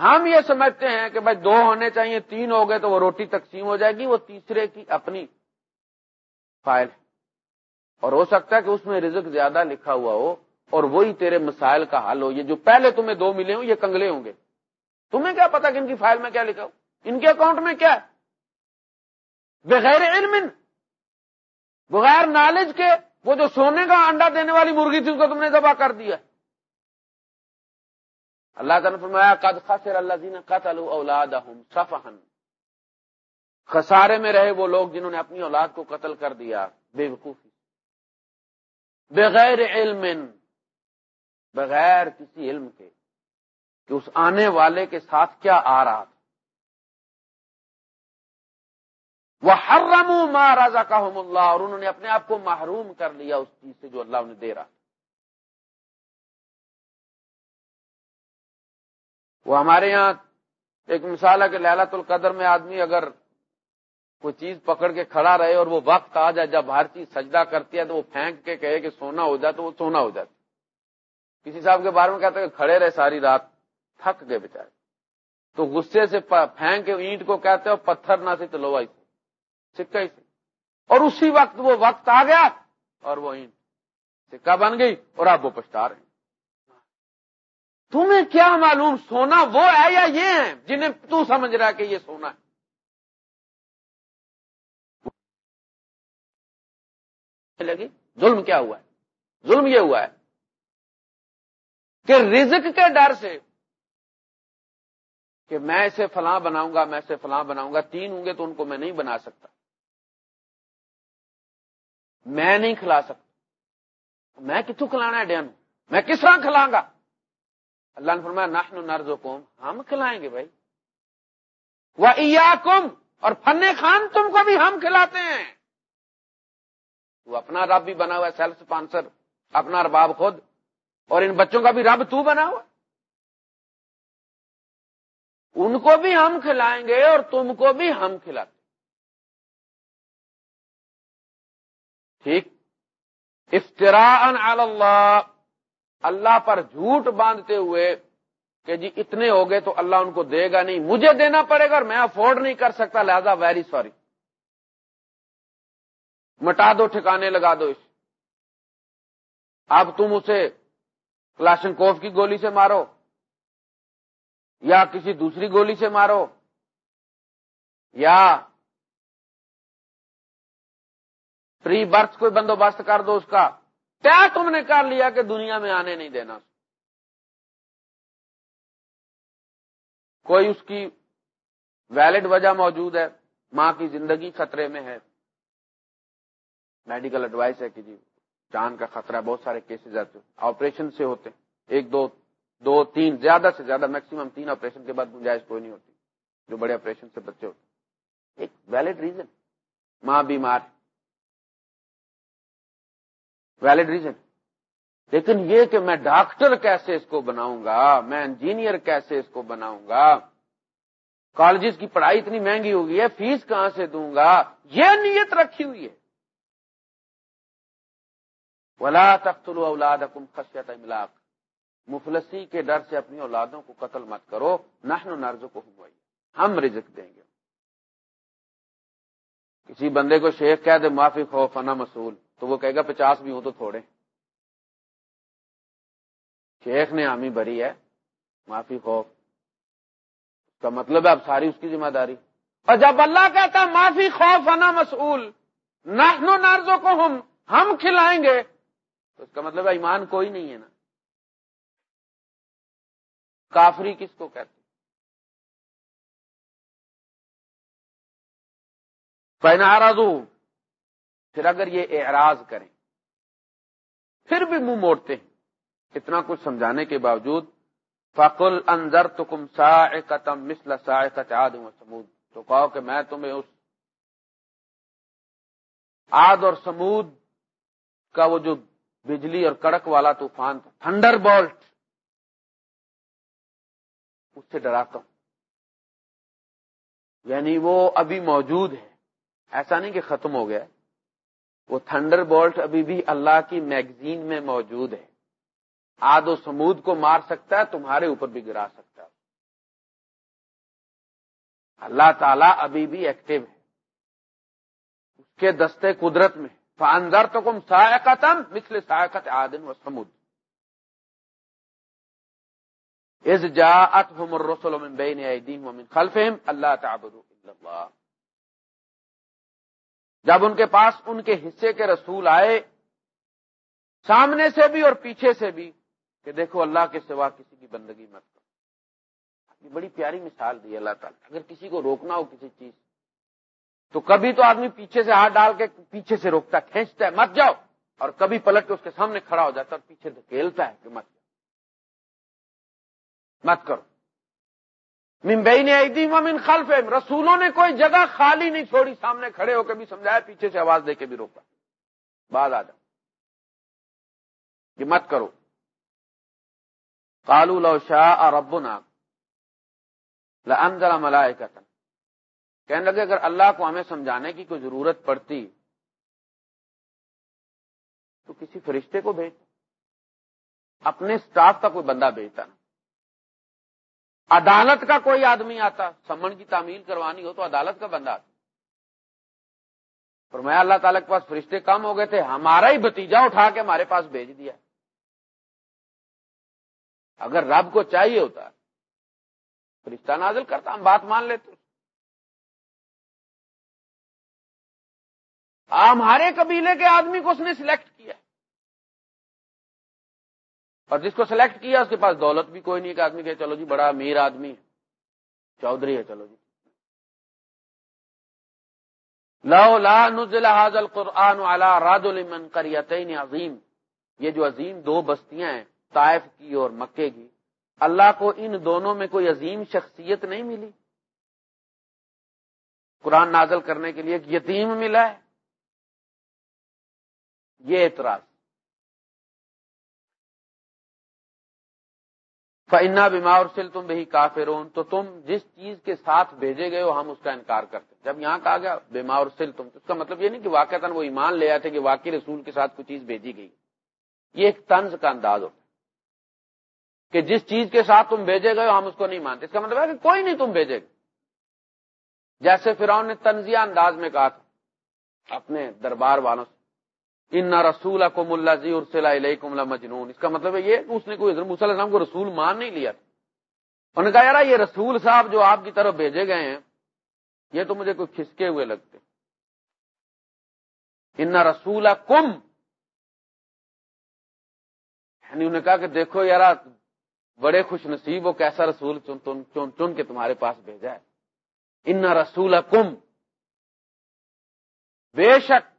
ہم یہ سمجھتے ہیں کہ بھائی دو ہونے چاہیے، تین ہو گئے تو وہ روٹی تقسیم ہو جائے گی، وہ تیسرے کی اپنی فائل ہے۔ اور ہو سکتا ہے کہ اس میں رزق زیادہ لکھا ہوا ہو اور وہی تیرے مسائل کا حل ہو۔ یہ جو پہلے تمہیں دو ملے ہوں، یہ کنگلے ہوں گے۔ تمہیں کیا پتا کہ ان کی فائل میں کیا لکھا ہو؟ ان کے اکاؤنٹ میں کیا ہے؟ بغیر علم بغیر نالج کے وہ جو سونے کا انڈا دینے والی مرغی تھی اس کو تم نے دبا کر دیا اللہ تعالیٰ فرمایا، قد خسر اللہ دین قتل اولاد صفحن خسارے میں رہے وہ لوگ جنہوں نے اپنی اولاد کو قتل کر دیا بے وقوفی بغیر علم، بغیر کسی علم کے کہ اس آنے والے کے ساتھ کیا آ رہا تھا۔ وہ ہر رمو مہاراجا کا اللہ، اور انہوں نے اپنے آپ کو محروم کر لیا اس چیز سے جو اللہ انہیں دے رہا وہ ہمارے یہاں ایک مثال ہے کہ للت القدر میں آدمی اگر کوئی چیز پکڑ کے کھڑا رہے اور وہ وقت آ جائے، جب ہر چیز سجدہ کرتی ہے تو وہ پھینک کے کہے کہ سونا ہو جائے تو وہ سونا ہو جاتا کسی صاحب کے بارے میں کہتے ہیں کہ کھڑے رہے ساری رات، تھک گئے بےچارے تو غصے سے پھینک کے اینٹ کو کہتے ہیں پتھر نہ سے تو سے سکہ ہی سے اور اسی وقت وہ وقت آ گیا اور وہ اینٹ سکہ بن گئی اور آپ وہ پچھتا رہے ہیں۔ تمہیں کیا معلوم سونا وہ ہے یا یہ ہے جنہیں تو سمجھ رہا کہ یہ سونا ہے؟ لگی؟ ظلم کیا ہوا ہے؟ ظلم یہ ہوا ہے کہ رزق کے ڈر سے کہ میں اسے فلاں بناؤں گا، میں اسے فلاں بناؤں گا، تین ہوں گے تو ان کو میں نہیں بنا سکتا۔ میں نہیں کھلا سکتا۔ میں کتوں کھلانا ہے ڈین میں کس طرح کھلاؤں گا؟ اللہ نے فرمایا، نحن نرز ہم کھلائیں گے بھائی۔ وہ اور فن خان تم کو بھی ہم کھلاتے ہیں۔ وہ اپنا رب بھی بنا ہوا ہے سیلف اسپانسر اپنا رباب خود۔ اور ان بچوں کا بھی رب تو بنا ہوا ان کو بھی ہم کھلائیں گے اور تم کو بھی ہم کھلاتے ٹھیک؟ افطرا اللہ اللہ پر جھوٹ باندھتے ہوئے کہ جی اتنے ہو گئے تو اللہ ان کو دے گا نہیں، مجھے دینا پڑے گا اور میں افورڈ نہیں کر سکتا، لہذا ویری سوری مٹا دو، ٹھکانے لگا دو اس۔ اب تم اسے کلاشن کوف کی گولی سے مارو، یا کسی دوسری گولی سے مارو، یا پری برتھ کوئی بندوبست کر دو اس کا۔ کیا تم نے کر لیا کہ دنیا میں آنے نہیں دینا؟ کوئی اس کی ویلڈ وجہ موجود ہے؟ ماں کی زندگی خطرے میں ہے۔ میڈیکل ایڈوائس ہے کہ جی جان کا خطرہ بہت سارے کیسز آتے آپریشن سے ہوتے ایک، دو دو، تین، زیادہ سے زیادہ میکسیمم تین آپریشن کے بعد گنجائش کوئی نہیں ہوتی، جو بڑے آپریشن سے بچے ہوتے ایک ویلڈ ریزن ماں بیمار ویلڈ ریزن۔ لیکن یہ کہ میں ڈاکٹر کیسے اس کو بناؤں گا، میں انجینئر کیسے اس کو بناؤں گا، کالجز کی پڑھائی اتنی مہنگی ہوگی ہے، فیس کہاں سے دوں گا؟ یہ نیت رکھی ہوئی ہے۔ ولا تختلو اولاد خشیت املاک مفلسی کے ڈر سے اپنی اولادوں کو قتل مت کرو نحن نرز کو ہم رزق دیں گے۔ کسی بندے کو شیخ کہہ دے، معافی خوف فنا مسول تو وہ کہے گا پچاس بھی ہو تو تھوڑے۔ شیخ نے آمی بھری ہے، معافی خوف اس کا مطلب ہے اب ساری اس کی ذمہ داری۔ اور جب اللہ کہتا معافی خوف فنا مسول نحن نارزوں کو ہم ہم کھلائیں گے، تو اس کا مطلب ہے ایمان کوئی نہیں ہے نا۔ کافری کس کو کہتے پہنا دوں پھر اگر یہ اعراض کریں، پھر بھی منہ موڑتے ہیں۔ اتنا کچھ سمجھانے کے باوجود، فقل انضر تو کم سا قتم مسل سا دوں سمود تو کہو کہ میں تمہیں اس آد اور سمود کا وہ جو بجلی اور کڑک والا طوفان تھا، تھنڈر بالٹ اس سے ڈراتا ہوں۔ یعنی وہ ابھی موجود ہے ایسا نہیں کہ ختم ہو گیا۔ وہ تھنڈر بولٹ ابھی بھی اللہ کی میگزین میں موجود ہے۔ آد و سمود کو مار سکتا ہے، تمہارے اوپر بھی گرا سکتا ہے۔ اللہ تعالی ابھی بھی ایکٹیو ہے۔ اس کے دستے قدرت میں فاندر تو کم سایکتم مثل سایکت آدن و سمود۔ از جا ات ہم رسول بین من خلفہم اللہ تعبدوا الا اللہ جب ان کے پاس ان کے حصے کے رسول آئے، سامنے سے بھی اور پیچھے سے بھی، کہ دیکھو اللہ کے سوا کسی کی بندگی مت کرو۔ بڑی پیاری مثال دی اللہ تعالیٰ۔ اگر کسی کو روکنا ہو کسی چیز، تو کبھی تو آدمی پیچھے سے ہاتھ ڈال کے پیچھے سے روکتا ہے کھینچتا ہے، مت جاؤ۔ اور کبھی پلٹ کے اس کے سامنے کھڑا ہو جاتا ہے اور پیچھے دھکیلتا ہے کہ مت مت کرو۔ ممبئی نے ایدی من خلف رسولوں نے کوئی جگہ خالی نہیں چھوڑی، سامنے کھڑے ہو کے بھی سمجھایا، پیچھے سے آواز دے کے بھی روکا۔ بعد آ جاؤ یہ مت کرو۔ کالو لو شاہ اور ابو نام لنزل کہنے لگے، اگر اللہ کو ہمیں سمجھانے کی کوئی ضرورت پڑتی، تو کسی فرشتے کو بھیج۔ اپنے سٹاف کا کوئی بندہ بھیجتا نا عدالت کا کوئی آدمی آتا، سمن کی تعمیل کروانی ہو تو عدالت کا بندہ آتا۔ فرمایا، اللہ تعالیٰ کے پاس فرشتے کم ہو گئے تھے، ہمارا ہی بتیجا اٹھا کے ہمارے پاس بھیج دیا۔ اگر رب کو چاہیے ہوتا، فرشتہ نازل کرتا، ہم بات مان لیتے۔ ہمارے قبیلے کے آدمی کو اس نے سلیکٹ کیا۔ اور جس کو سلیکٹ کیا، اس کے پاس دولت بھی کوئی نہیں کہ آدمی کہ چلو جی بڑا امیر آدمی ہے۔ چودھری ہے، چلو جی۔ لو لا نزل هذا القرآن على راد من قريتين عظیم یہ جو عظیم دو بستیاں ہیں، طائف کی اور مکے کی۔ اللہ کو ان دونوں میں کوئی عظیم شخصیت نہیں ملی۔ قرآن نازل کرنے کے لیے ایک یتیم ملا ہے۔ یہ اعتراض۔ فنا بیمار سل تم بھی کافرون تو تم جس چیز کے ساتھ بھیجے گئے ہو، ہم اس کا انکار کرتے جب یہاں کہا گیا بیمار سل تم اس کا مطلب یہ نہیں کہ واقع وہ ایمان لے آتے کہ واقعی رسول کے ساتھ کوئی چیز بھیجی گئی۔ یہ ایک طنز کا انداز ہوتا کہ جس چیز کے ساتھ تم بھیجے گئے ہو، ہم اس کو نہیں مانتے۔ اس کا مطلب ہے کہ کوئی نہیں تم بھیجے گا جیسے فرعون نے تنزیہ انداز میں کہا تھا، اپنے دربار والوں سے ان رسول کو ملا زی ارسلہ مجنون اس کا مطلب ہے یہ اس نے کوئی حضرت السلام کو رسول مان نہیں لیا انہوں نے کہا یار یہ رسول صاحب جو آپ کی طرف بھیجے گئے ہیں، یہ تو مجھے کوئی کھسکے ہوئے لگتے۔ ان رسول کم یعنی انہوں نے کہا کہ دیکھو یار بڑے خوش نصیب ہو کیسا رسول چن چن چن کے تمہارے پاس بھیجا ہے۔ ان رسول کم بے شک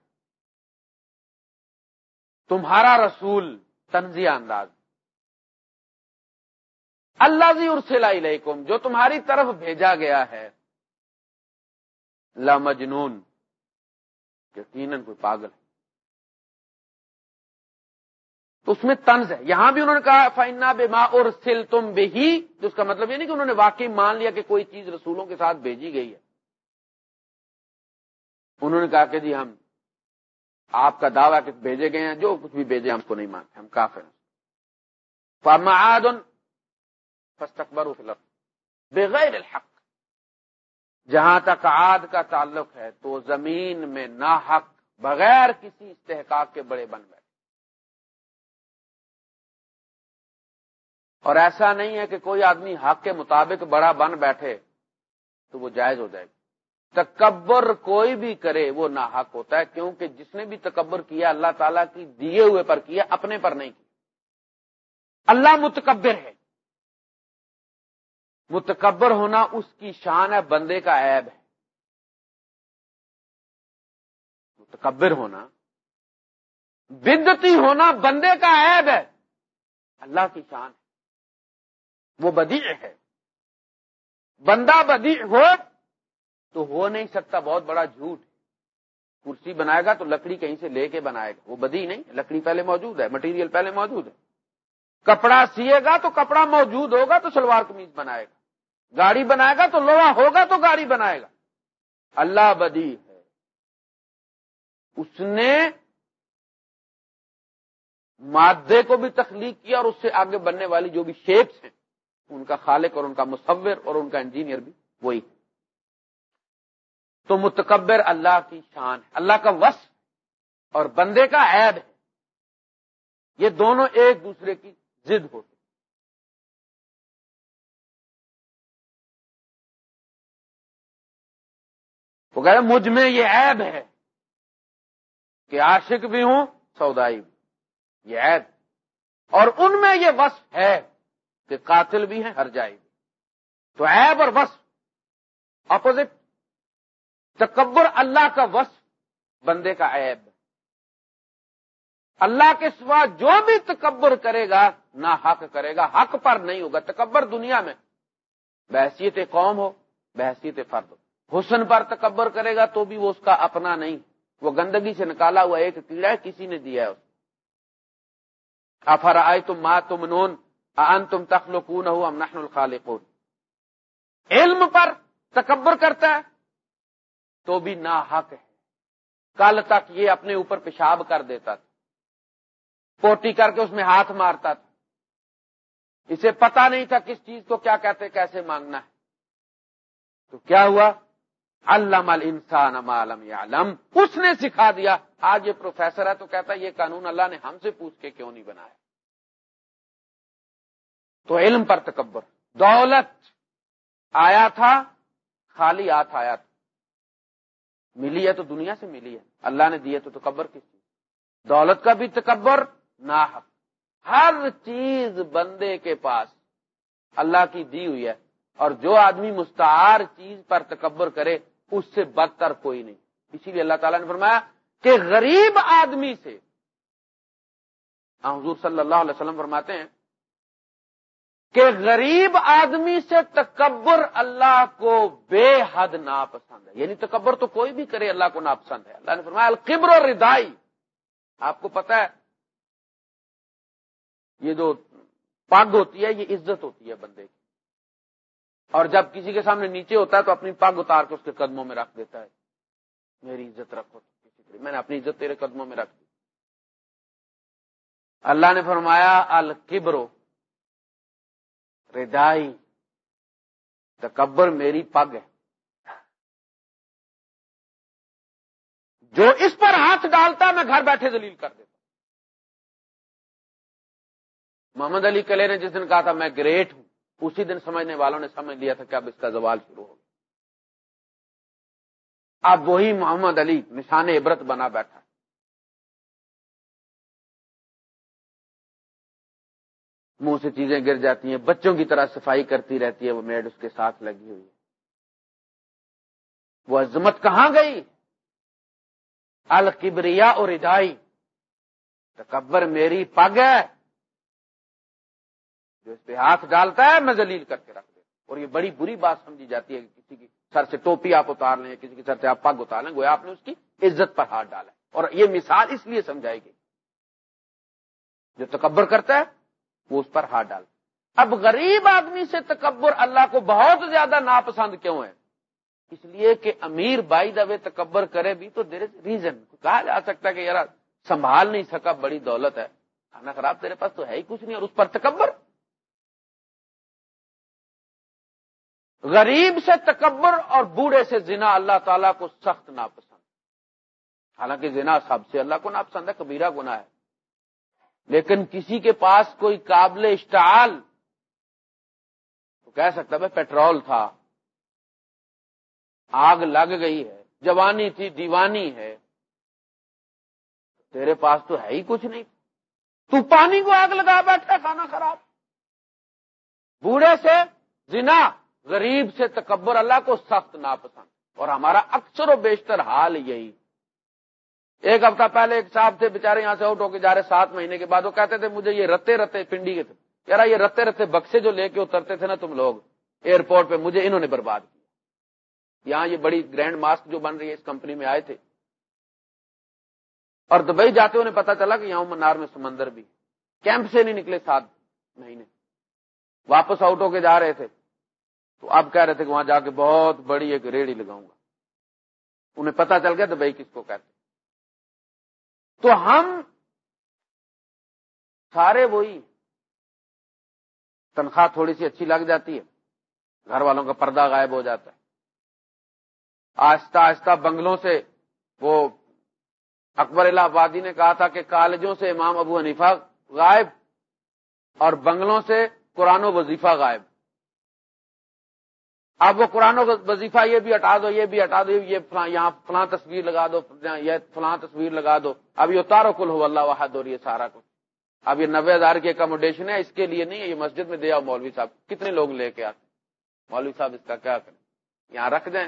تمہارا رسول تنزیہ انداز۔ اللہ جی ارسل علیکم جو تمہاری طرف بھیجا گیا ہے۔ لمجنون یقیناً کوئی پاگل ہے۔ تو اس میں تنز ہے۔ یہاں بھی انہوں نے کہا فائنا بے ماں اور سل تم بے ہی اس کا مطلب یہ نہیں کہ انہوں نے واقعی مان لیا کہ کوئی چیز رسولوں کے ساتھ بھیجی گئی ہے۔ انہوں نے کہا کہ جی ہم آپ کا دعویٰ کہ بھیجے گئے ہیں، جو کچھ بھی بھیجے ہم کو نہیں مانتے، ہم کافر ہیں۔ فستقبر بغیر الحق۔ جہاں تک عاد کا تعلق ہے، تو زمین میں نا حق بغیر کسی استحقاق کے بڑے بن بیٹھے۔ اور ایسا نہیں ہے کہ کوئی آدمی حق کے مطابق بڑا بن بیٹھے تو وہ جائز ہو جائے گا تکبر کوئی بھی کرے وہ ناحق ہوتا ہے، کیونکہ جس نے بھی تکبر کیا، اللہ تعالیٰ کی دیے ہوئے پر کیا، اپنے پر نہیں کیا۔ اللہ متکبر ہے۔ متکبر ہونا اس کی شان ہے، بندے کا عیب ہے۔ متکبر ہونا بدتی ہونا بندے کا عیب ہے۔ اللہ کی شان ہے۔ وہ بدیع ہے۔ بندہ بدیع ہو تو ہو نہیں سکتا، بہت بڑا جھوٹ کرسی بنائے گا تو لکڑی کہیں سے لے کے بنائے گا۔ وہ بدی نہیں، لکڑی پہلے موجود ہے مٹیریل پہلے موجود ہے۔ کپڑا سیے گا تو کپڑا موجود ہوگا تو سلوار قمیض بنائے گا۔ گاڑی بنائے گا تو لوہا ہوگا تو گاڑی بنائے گا۔ اللہ بدی ہے۔ اس نے مادے کو بھی تخلیق کیا اور اس سے آگے بننے والی جو بھی شیپس ہیں، ان کا خالق اور ان کا مصور اور ان کا انجینئر بھی وہی۔ ہے تو متکبر اللہ کی شان ہے۔ اللہ کا وصف اور بندے کا عیب ہے۔ یہ دونوں ایک دوسرے کی ضد ہوتی وہ کہ مجھ میں یہ عیب ہے کہ عاشق بھی ہوں، سودائی بھی۔ یہ عیب۔ اور ان میں یہ وصف ہے کہ قاتل بھی ہیں، ہر جائے بھی۔ تو عیب اور وصف اپوزٹ تکبر اللہ کا وصف بندے کا عیب اللہ کے سوا جو بھی تکبر کرے گا، نہ حق کرے گا، حق پر نہیں ہوگا۔ تکبر دنیا میں۔ بحثیت قوم ہو، بحثیت فرد ہو۔ حسن پر تکبر کرے گا تو بھی وہ اس کا اپنا نہیں۔ وہ گندگی سے نکالا ہوا ایک کیڑا ہے، کسی نے دیا ہے افر آئے تم ماں تم نون ان تم تخلقون ہو ام نحن الخالقون۔ علم پر تکبر کرتا ہے۔ تو بھی نا حق ہے۔ کل تک یہ اپنے اوپر پیشاب کر دیتا تھا۔ پوٹی کر کے اس میں ہاتھ مارتا تھا۔ اسے پتا نہیں تھا کس چیز کو کیا کہتے کیسے مانگنا ہے۔ تو کیا ہوا؟ علم الانسان ما لم يعلم اس نے سکھا دیا۔ آج یہ پروفیسر ہے تو کہتا ہے، یہ قانون اللہ نے ہم سے پوچھ کے کیوں نہیں بنایا۔ تو علم پر تکبر۔ دولت آیا تھا، خالی ہاتھ آیا تھا۔ ملی ہے تو دنیا سے ملی ہے۔ اللہ نے دیے تو تکبر کس چیز؟ دولت کا بھی تکبر نہ ہر چیز بندے کے پاس اللہ کی دی ہوئی ہے اور جو آدمی مستعار چیز پر تکبر کرے، اس سے بدتر کوئی نہیں۔ اسی لیے اللہ تعالیٰ نے فرمایا کہ غریب آدمی سے ہاں حضور صلی اللہ علیہ وسلم فرماتے ہیں کہ غریب آدمی سے تکبر اللہ کو بے حد ناپسند ہے۔ یعنی تکبر تو کوئی بھی کرے اللہ کو ناپسند ہے۔ اللہ نے فرمایا، القبر اور ردائی آپ کو پتا ہے، یہ جو پگ ہوتی ہے، یہ عزت ہوتی ہے بندے کی۔ اور جب کسی کے سامنے نیچے ہوتا ہے تو اپنی پگ اتار کے اس کے قدموں میں رکھ دیتا ہے۔ میری عزت رکھو کسی میں نے اپنی عزت تیرے قدموں میں رکھ دی۔ اللہ نے فرمایا الکبرو ردائی، تکبر میری پگ ہے۔ جو اس پر ہاتھ ڈالتا میں گھر بیٹھے دلیل کر دیتا محمد علی کلے نے جس دن کہا تھا، میں گریٹ ہوں، اسی دن سمجھنے والوں نے سمجھ لیا تھا کہ اب اس کا زوال شروع ہو اب وہی محمد علی نشان عبرت بنا بیٹھا۔ منہ سے چیزیں گر جاتی ہیں، بچوں کی طرح صفائی کرتی رہتی ہے، وہ میڈ اس کے ساتھ لگی ہوئی ہے۔ وہ عظمت کہاں گئی؟ القبریا اور ادائی تکبر میری پگ ہے، جو اس پہ ہاتھ ڈالتا ہے، میں ذلیل کر کے رکھ دیں اور یہ بڑی بری بات سمجھی جاتی ہے کہ کسی کی سر سے ٹوپی آپ اتار لیں، کسی کی سر سے آپ پگ اتار لیں، گویا آپ نے اس کی عزت پر ہاتھ ڈالا ہے۔ اور یہ مثال اس لیے سمجھائے گی جو تکبر کرتا ہے وہ اس پر ہاتھ ڈال اب غریب آدمی سے تکبر اللہ کو بہت زیادہ ناپسند کیوں ہے؟ اس لیے کہ امیر بائی دبے تکبر کرے بھی تو دیر ریزن کہا جا سکتا ہے کہ یار سنبھال نہیں سکا، بڑی دولت ہے۔ کھانا خراب تیرے پاس تو ہے ہی کچھ نہیں اور اس پر تکبر۔ غریب سے تکبر اور بوڑھے سے زنا اللہ تعالیٰ کو سخت ناپسند۔ حالانکہ زنا سب سے اللہ کو ناپسند ہے، کبیرہ گنا ہے۔ لیکن کسی کے پاس کوئی قابل اشتعال، تو کہہ سکتا بھائی پیٹرول تھا، آگ لگ گئی ہے، جوانی تھی، دیوانی ہے، تیرے پاس تو ہے ہی کچھ نہیں۔ تو پانی کو آگ لگا بیٹھا، کھانا خراب۔ بوڑھے سے زنا، غریب سے تکبر، اللہ کو سخت ناپسند۔ اور ہمارا اکثر و بیشتر حال یہی۔ ایک ہفتہ پہلے ایک صاحب تھے بےچارے یہاں سے آؤٹ ہو کے جا رہے سات مہینے کے بعد، وہ کہتے تھے، مجھے یہ رتے رتے پنڈی کے تھے۔ یار، یہ رتے رتے بکسے جو لے کے اترتے تھے نا تم لوگ، ایئرپورٹ پہ، مجھے انہوں نے برباد کیا۔ یہاں یہ بڑی گرینڈ ماسک جو بن رہی ہے، اس کمپنی میں آئے تھے۔ اور دبئی جاتے انہیں پتا چلا کہ یہاں منار میں سمندر بھی کیمپ سے نہیں نکلے سات مہینے۔ واپس آؤٹ ہو کے جا رہے تھے۔ تو اب کہہ رہے تھے کہ وہاں جا کے بہت بڑی ایک ریڑھی لگاؤں گا۔ انہیں پتا چل گیا دبئی کس کو کہتے تو ہم سارے وہی تنخواہ تھوڑی سی اچھی لگ جاتی ہے۔ گھر والوں کا پردہ غائب ہو جاتا ہے۔ آہستہ آہستہ بنگلوں سے وہ اکبر الہ آبادی نے کہا تھا کہ کالجوں سے امام ابو حنیفہ غائب اور بنگلوں سے قرآن و وظیفہ غائب۔ اب وہ قرآن و وظیفہ یہ بھی ہٹا دو، یہ بھی ہٹا دو، یہ یہاں فلاں تصویر لگا دو یہ فلاں تصویر لگا دو۔ اب یہ اتارو کل ہو، اللہ واحد اور یہ سارا کچھ۔ اب یہ نبے ہزار کی اکوموڈیشن ہے، اس کے لیے نہیں ہے، یہ مسجد میں دیا مولوی صاحب۔ کتنے لوگ لے کے آتے مولوی صاحب اس کا کیا کریں؟ یہاں رکھ دیں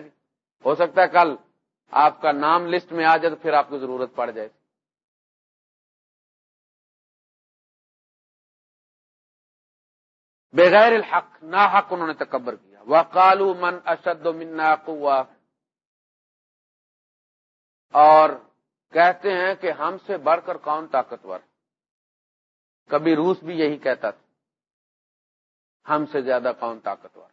ہو سکتا ہے کل آپ کا نام لسٹ میں آ جائے تو پھر آپ کو ضرورت پڑ جائے۔ بغیر الحق نہ حق انہوں نے تکبر کیا و کالو من اشد منا قوا۔ اور کہتے ہیں کہ ہم سے بڑھ کر کون طاقتور۔ کبھی روس بھی یہی کہتا تھا۔ ہم سے زیادہ کون طاقتور۔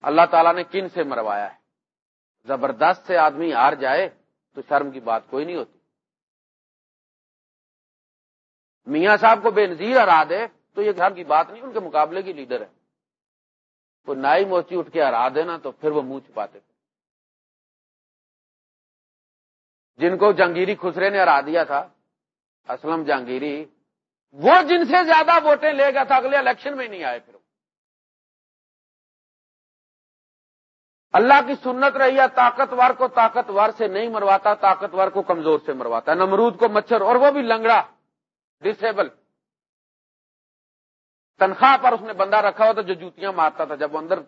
اللہ تعالیٰ نے کن سے مروایا ہے؟ زبردست سے آدمی ہار جائے تو شرم کی بات کوئی نہیں ہوتی۔ میاں صاحب کو بے نظیر ہرا دے تو یہ گھر کی بات نہیں، ان کے مقابلے کی لیڈر ہے۔ کوئی نائی موچی اٹھ کے ہرا دینا تو پھر وہ منہ چھپاتے تھے۔ جن کو جہانگیری خسرے نے ہرا دیا تھا، اسلم جہانگیری، وہ جن سے زیادہ ووٹیں لے گا تھا، اگلے الیکشن میں نہیں آئے پھر۔ اللہ کی سنت رہی ہے، طاقتور کو طاقتور سے نہیں مرواتا، طاقتور کو کمزور سے مرواتا۔ نمرود کو مچھر اور وہ بھی لنگڑا ڈسیبل تنخواہ پر اس نے بندہ رکھا ہوا تھا جو جوتیاں مارتا تھا۔ جب وہ اندر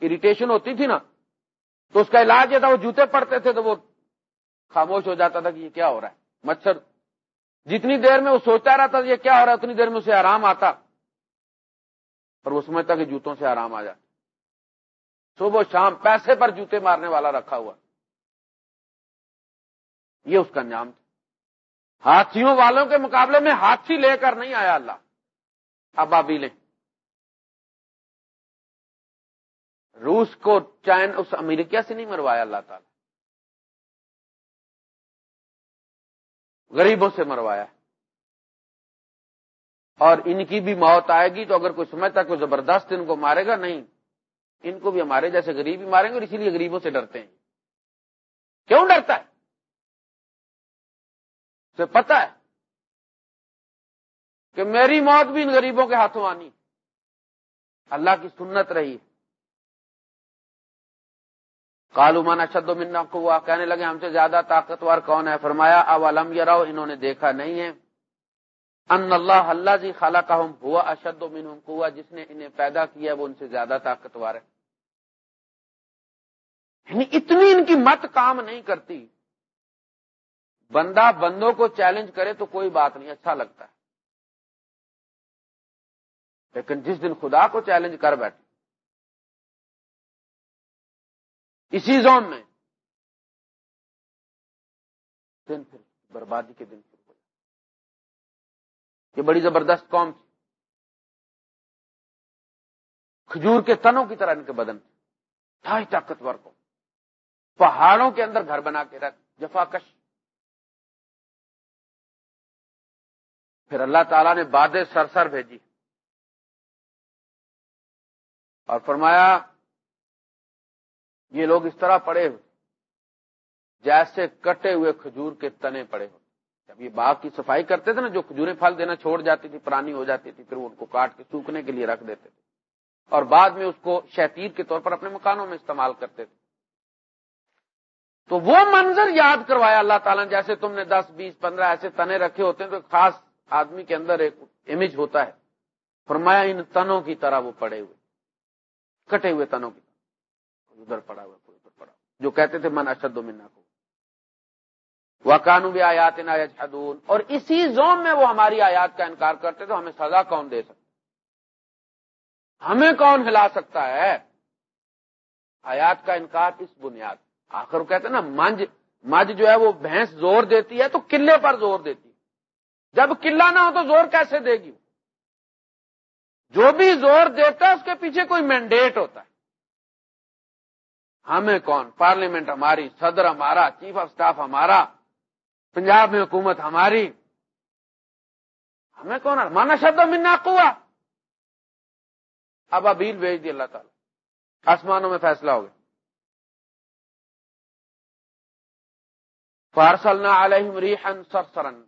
اریٹیشن ہوتی تھی نا، تو اس کا علاج یہ تھا، وہ جوتے پڑتے تھے تو وہ خاموش ہو جاتا تھا کہ یہ کیا ہو رہا ہے۔ مچھر جتنی دیر میں وہ سوچتا رہتا تھا یہ کیا ہو رہا ہے، اتنی دیر میں اسے آرام آتا۔ اور وہ سمجھتا کہ جوتوں سے آرام آ جاتا۔ صبح شام پیسے پر جوتے مارنے والا رکھا ہوا۔ یہ اس کا نام تھا۔ ہاتھیوں والوں کے مقابلے میں ہاتھی لے کر نہیں آیا اللہ۔ اب لیں روس کو چین، اس امریکہ سے نہیں مروایا اللہ تعالی۔ غریبوں سے مروایا۔ اور ان کی بھی موت آئے گی تو اگر کوئی سمجھتا کہ زبردست ان کو مارے گا، نہیں۔ ان کو بھی ہمارے جیسے غریب ہی ماریں گے اور اسی لیے غریبوں سے ڈرتے ہیں۔ کیوں ڈرتا ہے؟ اسے پتا ہے۔ کہ میری موت بھی ان غریبوں کے ہاتھوں آنی۔ اللہ کی سنت رہی۔ کالو مانا شد و منا کو کہنے لگے ہم سے زیادہ طاقتور کون ہے؟ فرمایا اب علم انہوں نے دیکھا نہیں ہے۔ ان اللہ اللہ جی خالہ کا ہوا اشد و من کوا جس نے انہیں پیدا کیا وہ ان سے زیادہ طاقتور ہے۔ یعنی اتنی ان کی مت کام نہیں کرتی۔ بندہ بندوں کو چیلنج کرے تو کوئی بات نہیں اچھا لگتا ہے۔ لیکن جس دن خدا کو چیلنج کر بیٹھے اسی زون میں، دن پھر بربادی کے دن پھر ہو یہ بڑی زبردست قوم تھی۔ کھجور کے تنوں کی طرح ان کے بدن تھا ہی طاقتور کو پہاڑوں کے اندر گھر بنا کے رکھ، جفا کش۔ پھر اللہ تعالیٰ نے باد سر سر بھیجی۔ اور فرمایا، یہ لوگ اس طرح پڑے ہوئے، جیسے کٹے ہوئے کھجور کے تنے پڑے ہوئے۔ جب یہ باغ کی صفائی کرتے تھے نا، جو کھجوریں پھل دینا چھوڑ جاتی تھی، پرانی ہو جاتی تھی، پھر وہ ان کو کاٹ کے سوکھنے کے لیے رکھ دیتے تھے۔ اور بعد میں اس کو شہتیر کے طور پر اپنے مکانوں میں استعمال کرتے تھے۔ تو وہ منظر یاد کروایا اللہ تعالیٰ، جیسے تم نے دس، بیس، پندرہ ایسے تنے رکھے ہوتے ہیں، تو خاص آدمی کے اندر ایک امیج ہوتا ہے۔ فرمایا، ان تنوں کی طرح وہ پڑے ہوئے۔ کٹے ہوئے تنوں کی ادھر پڑا ہوا کوئی ادھر پڑا جو کہتے تھے، من اشد منا کو وہ کانو بھی آیات اور اسی زوم میں وہ ہماری آیات کا انکار کرتے تو ہمیں سزا کون دے سکتا ہمیں کون ہلا سکتا ہے؟ آیات کا انکار اس بنیاد آخر وہ کہتے ہیں نا منج مجھ جو ہے، وہ بھینس زور دیتی ہے تو قلعے پر زور دیتی ہے۔ جب قلعہ نہ ہو تو زور کیسے دے گی؟ جو بھی زور دیتا ہے، اس کے پیچھے کوئی مینڈیٹ ہوتا ہے۔ ہمیں کون؟ پارلیمنٹ ہماری، صدر ہمارا چیف آف سٹاف ہمارا، پنجاب میں حکومت ہماری۔ ہمیں کون؟ مانا شد منا کوا اب ابیل بھیج دی اللہ تعالی۔ آسمانوں میں فیصلہ ہو گیا۔ فارسلنا علیہم ریحن سرسرن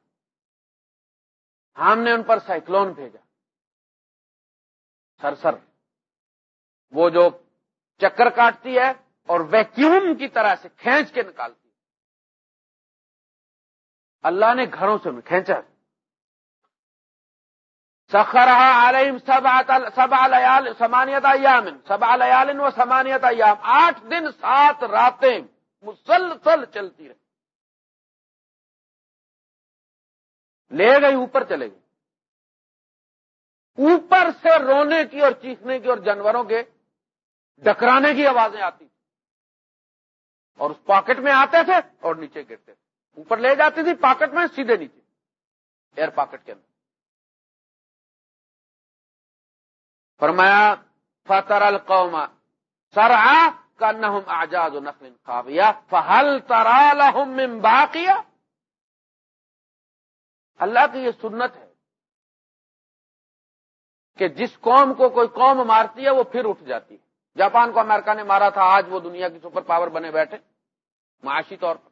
ہم نے ان پر سائیکلون بھیجا۔ سرسر۔ وہ جو چکر کاٹتی ہے اور ویکیوم کی طرح سے کھینچ کے نکالتی ہے۔ اللہ نے گھروں سے کھینچا۔ سخر علیہم سب لیال سمانیت ایام سب لیال و سمانیت ایام۔ آٹھ دن سات راتیں مسلسل چلتی رہی۔ لے گئی، اوپر چلے گئی۔ اوپر سے رونے کی اور چیخنے کی اور جانوروں کے ڈکرانے کی آوازیں آتی تھی اور اس پاکٹ میں آتے تھے اور نیچے گرتے تھے۔ اوپر لے جاتی تھی پاکٹ میں، سیدھے نیچے۔ ایئر پاکٹ کے اندر۔ فرمایا، فتر القوم سرا کا نہم آزاد نقل خاویہ فہل ترا لہم باقیہ اللہ کی یہ سنت ہے کہ جس قوم کو کوئی قوم مارتی ہے وہ پھر اٹھ جاتی ہے۔ جاپان کو امریکہ نے مارا تھا، آج وہ دنیا کی سپر پاور بنے بیٹھے، معاشی طور پر۔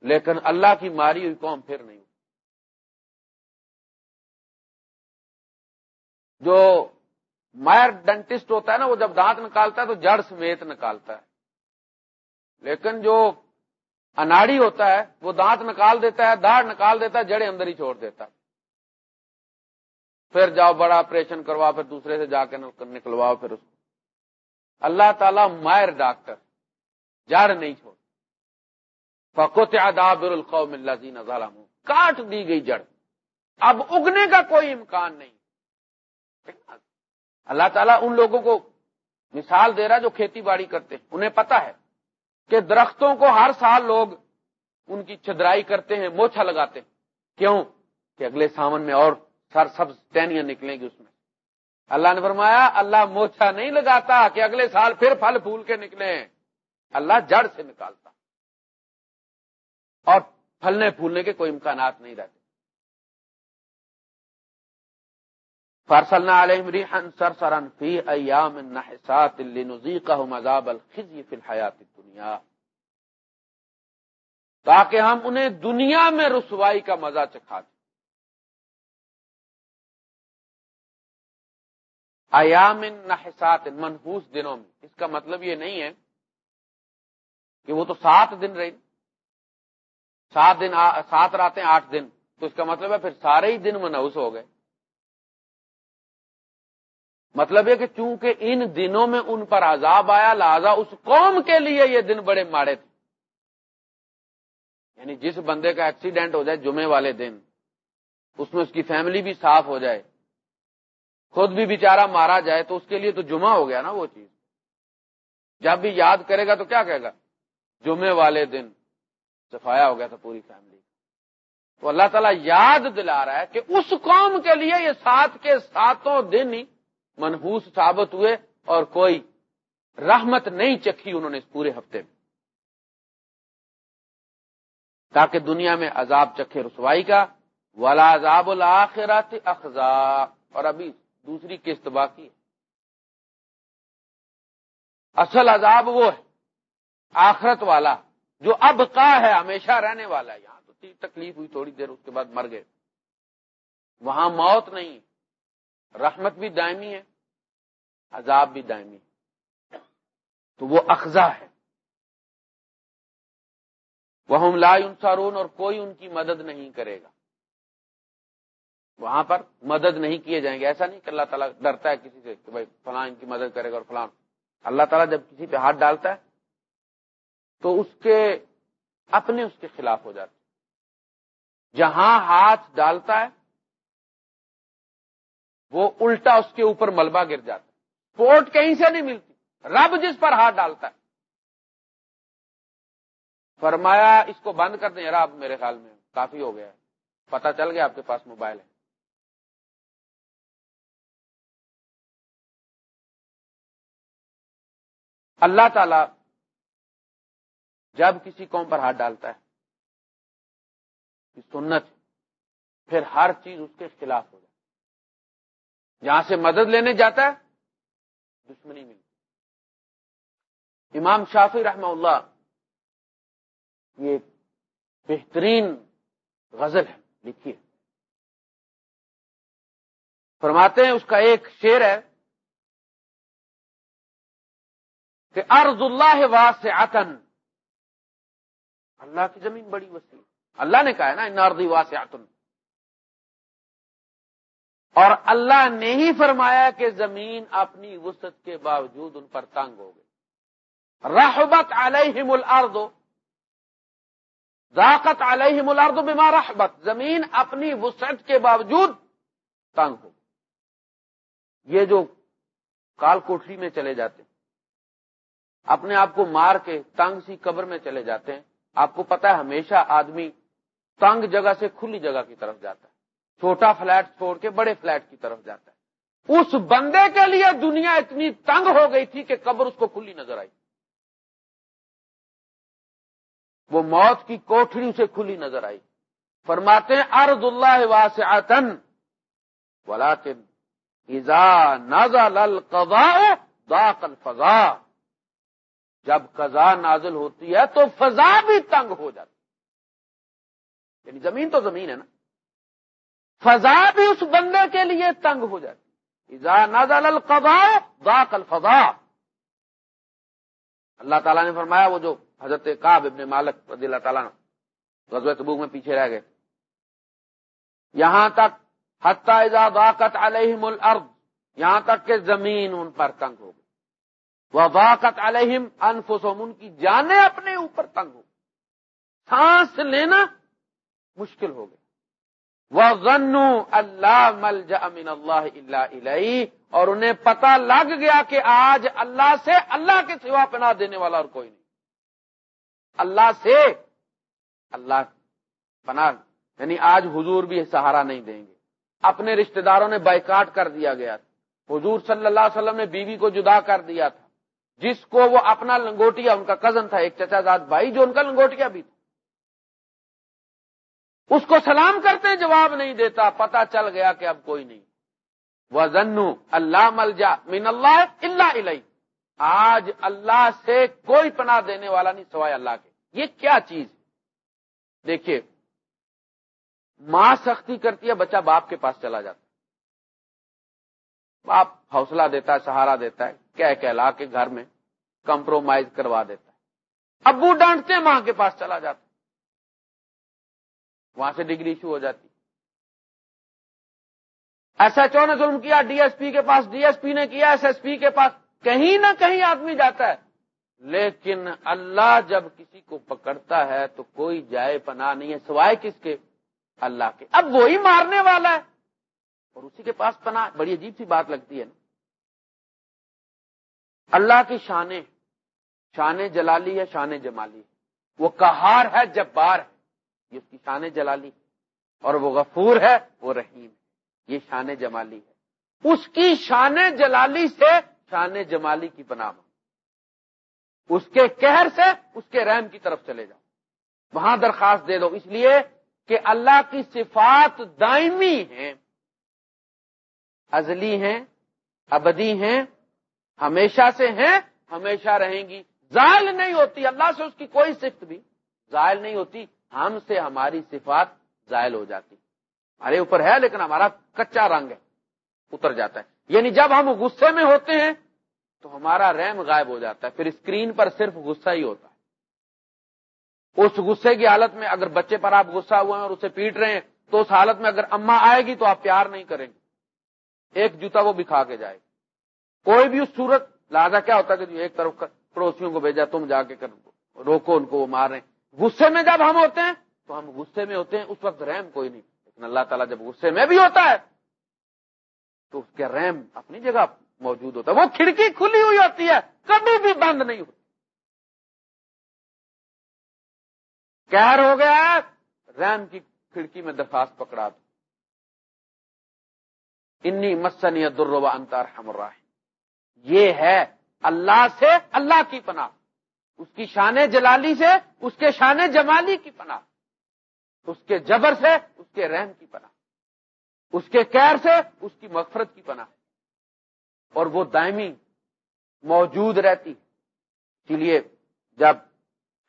لیکن اللہ کی ماری ہوئی قوم پھر نہیں۔ جو مائر ڈنٹسٹ ہوتا ہے نا، وہ جب دانت نکالتا ہے تو جڑ سمیت نکالتا ہے۔ لیکن جو اناڑی ہوتا ہے، وہ دانت نکال دیتا ہے، داڑھ نکال دیتا ہے جڑے اندر ہی چھوڑ دیتا ہے۔ پھر جاؤ بڑا آپریشن کرواؤ، پھر دوسرے سے جا کے نکلواؤ، پھر اس کو اللہ تعالی مائر ڈاکٹر، جڑ نہیں چھوڑ۔ فکوت بر القوم اللہ ظالم کاٹ دی گئی جڑ۔ اب اگنے کا کوئی امکان نہیں۔ اللہ تعالیٰ ان لوگوں کو مثال دے رہا جو کھیتی باڑی کرتے انہیں پتا ہے کہ درختوں کو ہر سال لوگ ان کی چدرائی کرتے ہیں موچا لگاتے ہیں۔ کیوں؟ کہ اگلے سامن میں اور سر سب ٹینیاں نکلیں گی اس میں۔ اللہ نے فرمایا، اللہ موچا نہیں لگاتا کہ اگلے سال پھر پھل پھول کے نکلے اللہ جڑ سے نکالتا۔ اور پھلنے پھولنے کے کوئی امکانات نہیں رہتے۔ فارسلنا علیہم ریحن سرسرن فی ایام النحسات لنزیقہم عذاب الخزی فی الحیات الدنیا۔ تاکہ ہم انہیں دنیا میں رسوائی کا مزہ چکھا دیں۔ ایام نحسات، منحوس دنوں میں۔ اس کا مطلب یہ نہیں ہے کہ وہ تو سات دن رہی۔ سات دن، سات راتیں، آٹھ دن۔ تو اس کا مطلب ہے پھر سارے ہی دن منحوس ہو گئے۔ مطلب یہ کہ چونکہ ان دنوں میں ان پر عذاب آیا، لہذا اس قوم کے لیے یہ دن بڑے ماڑے تھے۔ یعنی جس بندے کا ایکسیڈنٹ ہو جائے جمعے والے دن، اس میں اس کی فیملی بھی صاف ہو جائے۔ خود بھی بیچارہ مارا جائے تو اس کے لیے تو جمعہ ہو گیا نا وہ چیز۔ جب بھی یاد کرے گا تو کیا کہے گا؟ جمعے والے دن۔ سفایا ہو گیا تھا پوری فیملی تو اللہ تعالیٰ یاد دلا رہا ہے کہ اس قوم کے لیے یہ سات کے ساتوں دن ہی منحوس ثابت ہوئے اور کوئی رحمت نہیں چکھی انہوں نے اس پورے ہفتے میں۔ تاکہ دنیا میں عذاب چکھے رسوائی کا۔ والا عذاب الآخرات اخذا اور ابھی دوسری قسط باقی ہے۔ اصل عذاب وہ ہے، آخرت والا، جو اب کا ہے، ہمیشہ رہنے والا ہے۔ یہاں تو تکلیف ہوئی، تھوڑی دیر اس کے بعد مر گئے۔ وہاں موت نہیں، رحمت بھی دائمی ہے، عذاب بھی دائمی ہے۔ تو وہ اخذا ہے۔ وہ ہم لا انسارون اور کوئی ان کی مدد نہیں کرے گا۔ وہاں پر مدد نہیں کیے جائیں گے۔ ایسا نہیں کہ اللہ تعالیٰ ڈرتا ہے کسی سے کہ بھائی فلاں ان کی مدد کرے گا اور فلاں۔ اللہ تعالیٰ جب کسی پہ ہاتھ ڈالتا ہے تو اس کے اپنے اس کے خلاف ہو جاتے جہاں ہاتھ ڈالتا ہے وہ الٹا اس کے اوپر ملبہ گر جاتا ہے۔ پورٹ کہیں سے نہیں ملتی۔ رب جس پر ہاتھ ڈالتا ہے۔ فرمایا اس کو بند کر دیں۔ یار آپ میرے خیال میں کافی ہو گیا ہے۔ پتا چل گیا آپ کے پاس موبائل ہے۔ اللہ تعالی جب کسی قوم پر ہاتھ ڈالتا ہے سنت، پھر ہر چیز اس کے خلاف ہو جائے جہاں سے مدد لینے جاتا ہے، دشمنی ملتی امام شافی رحمہ اللہ، یہ بہترین غزل ہے، لکھی ہے۔ فرماتے ہیں، اس کا ایک شعر ہے کہ ارض اللہ واسعتن اللہ کی زمین بڑی وسیع۔ اللہ نے کہا ہے نا، ان ارضی واسعتن اور اللہ نے ہی فرمایا کہ زمین اپنی وسط کے باوجود ان پر تنگ ہو گئی۔ رحبت علیہم الارض۔ ذاقت علیہم الارض بما رحبت۔ زمین اپنی وسعت کے باوجود تنگ ہو یہ جو کال کوٹری میں چلے جاتے ہیں اپنے آپ کو مار کے تنگ سی قبر میں چلے جاتے ہیں۔ آپ کو پتا ہے، ہمیشہ آدمی تنگ جگہ سے کھلی جگہ کی طرف جاتا ہے۔ چھوٹا فلیٹ چھوڑ کے بڑے فلیٹ کی طرف جاتا ہے۔ اس بندے کے لیے دنیا اتنی تنگ ہو گئی تھی کہ قبر اس کو کھلی نظر آئی۔ وہ موت کی کوٹری اسے کھلی نظر آئی۔ فرماتے ہیں ارد اللہ واسعتن ولیکن اذا نزل القضاء ضاق الفضا جب قضا نازل ہوتی ہے تو فضا بھی تنگ ہو جاتی یعنی زمین تو زمین ہے نا۔ فضا بھی اس بندے کے لیے تنگ ہو جاتی اذا نزل القضاء ضاق الفضا۔ اللہ تعالیٰ نے فرمایا وہ جو حضرت کاب ابن مالک رضی اللہ تعالیٰ غزوہ تبوک میں پیچھے رہ گئے۔ یہاں تک حتیٰ اذا ضاقت علیہم الارض، یہاں تک کہ زمین ان پر تنگ ہو گئی۔ وہ واقت علیہم انفسہم، ان کی جانیں اپنے اوپر تنگ ہو سانس لینا مشکل ہو گئی۔ وہ غنو اللہ مل جمین اللہ اللہ علیہ اور انہیں پتا لگ گیا کہ آج اللہ سے اللہ کے سوا پناہ دینے والا اور کوئی نہیں۔ اللہ سے اللہ پناہ یعنی آج حضور بھی سہارا نہیں دیں گے۔ اپنے رشتہ داروں نے بائیکاٹ کر دیا گیا۔ حضور صلی اللہ علیہ وسلم نے بیوی کو جدا کر دیا تھا۔ جس کو وہ اپنا لنگوٹیا، ان کا کزن تھا، ایک چچا زاد بھائی جو ان کا لنگوٹیا بھی تھا۔ اس کو سلام کرتے، جواب نہیں دیتا پتا چل گیا کہ اب کوئی نہیں۔ وہ زنو اللہ مل جا مین اللہ اللہ علیہ آج اللہ سے کوئی پناہ دینے والا نہیں، سوائے اللہ کے۔ یہ کیا چیز دیکھیے، ماں سختی کرتی ہے، بچہ باپ کے پاس چلا جاتا باپ حوصلہ دیتا ہے، سہارا دیتا ہے، کہہ کہلا کے گھر میں کمپرومائز کروا دیتا ہے۔ ابو ڈانٹتے ماں کے پاس چلا جاتا وہاں سے ڈگری ایشو ہو جاتی ایس ایچ او نے ظلم کیا، ڈی ایس پی کے پاس، ڈی ایس پی نے کیا، ایس ایس پی کے پاس۔ کہیں نہ کہیں آدمی جاتا ہے۔ لیکن اللہ جب کسی کو پکڑتا ہے تو کوئی جائے پناہ نہیں ہے، سوائے کس کے؟ اللہ کے۔ اب وہی مارنے والا ہے۔ اور اسی کے پاس پناہ، بڑی عجیب سی بات لگتی ہے نا۔ اللہ کی شانیں شان جلالی ہے شان جمالی وہ کہار ہے، جبار ہے۔ یہ اس کی شان جلالی اور وہ غفور ہے، وہ رحیم یہ شان جمالی ہے۔ اس کی شان جلالی سے شان جمالی کی پناہ اس کے کہر سے اس کے رحم کی طرف چلے جاؤ۔ وہاں درخواست دے دو۔ اس لیے کہ اللہ کی صفات دائمی ہیں۔ ازلی ہیں، ابدی ہیں، ہمیشہ سے ہیں، ہمیشہ رہیں گی۔ زائل نہیں ہوتی، اللہ سے اس کی کوئی صفت بھی۔ زائل نہیں ہوتی، ہم سے ہماری صفات زائل ہو جاتی۔ ہمارے اوپر ہے لیکن ہمارا کچا رنگ ہے، اتر جاتا ہے۔ یعنی جب ہم غصے میں ہوتے ہیں تو ہمارا رحم غائب ہو جاتا ہے۔ پھر اسکرین پر صرف غصہ ہی ہوتا ہے۔ اس غصے کی حالت میں اگر بچے پر آپ غصہ ہوئے ہیں اور اسے پیٹ رہے ہیں تو اس حالت میں اگر اما آئے گی تو آپ پیار نہیں کریں گے۔ ایک جوتا وہ بھی کھا کے جائے کوئی بھی اس صورت، لہٰذا کیا ہوتا ہے کہ ایک طرف پڑوسیوں کو بھیجا، تم جا کے کر روکو، ان کو وہ مار رہے ہیں۔ غصے میں جب ہم ہوتے ہیں، تو ہم غصے میں ہوتے ہیں، اس وقت رحم کوئی نہیں۔ لیکن اللہ تعالیٰ جب غصے میں بھی ہوتا ہے، تو اس کے رحم اپنی جگہ موجود ہوتا ہے۔ وہ کھڑکی کھلی ہوئی ہوتی ہے، کبھی بھی بند نہیں ہوتی۔ کہر ہو گیا، رحم کی کھڑکی میں درخواست پکڑا دو۔ انی مسنی دروا انتار ہمراہ یہ ہے اللہ سے اللہ کی پناہ۔ اس کی شان جلالی سے اس کے شان جمالی کی پناہ۔ اس کے جبر سے اس کے رحم کی پناہ۔ اس کے کیر سے اس کی مغفرت کی پناہ۔ اور وہ دائمی موجود رہتی۔ اسی لیے جب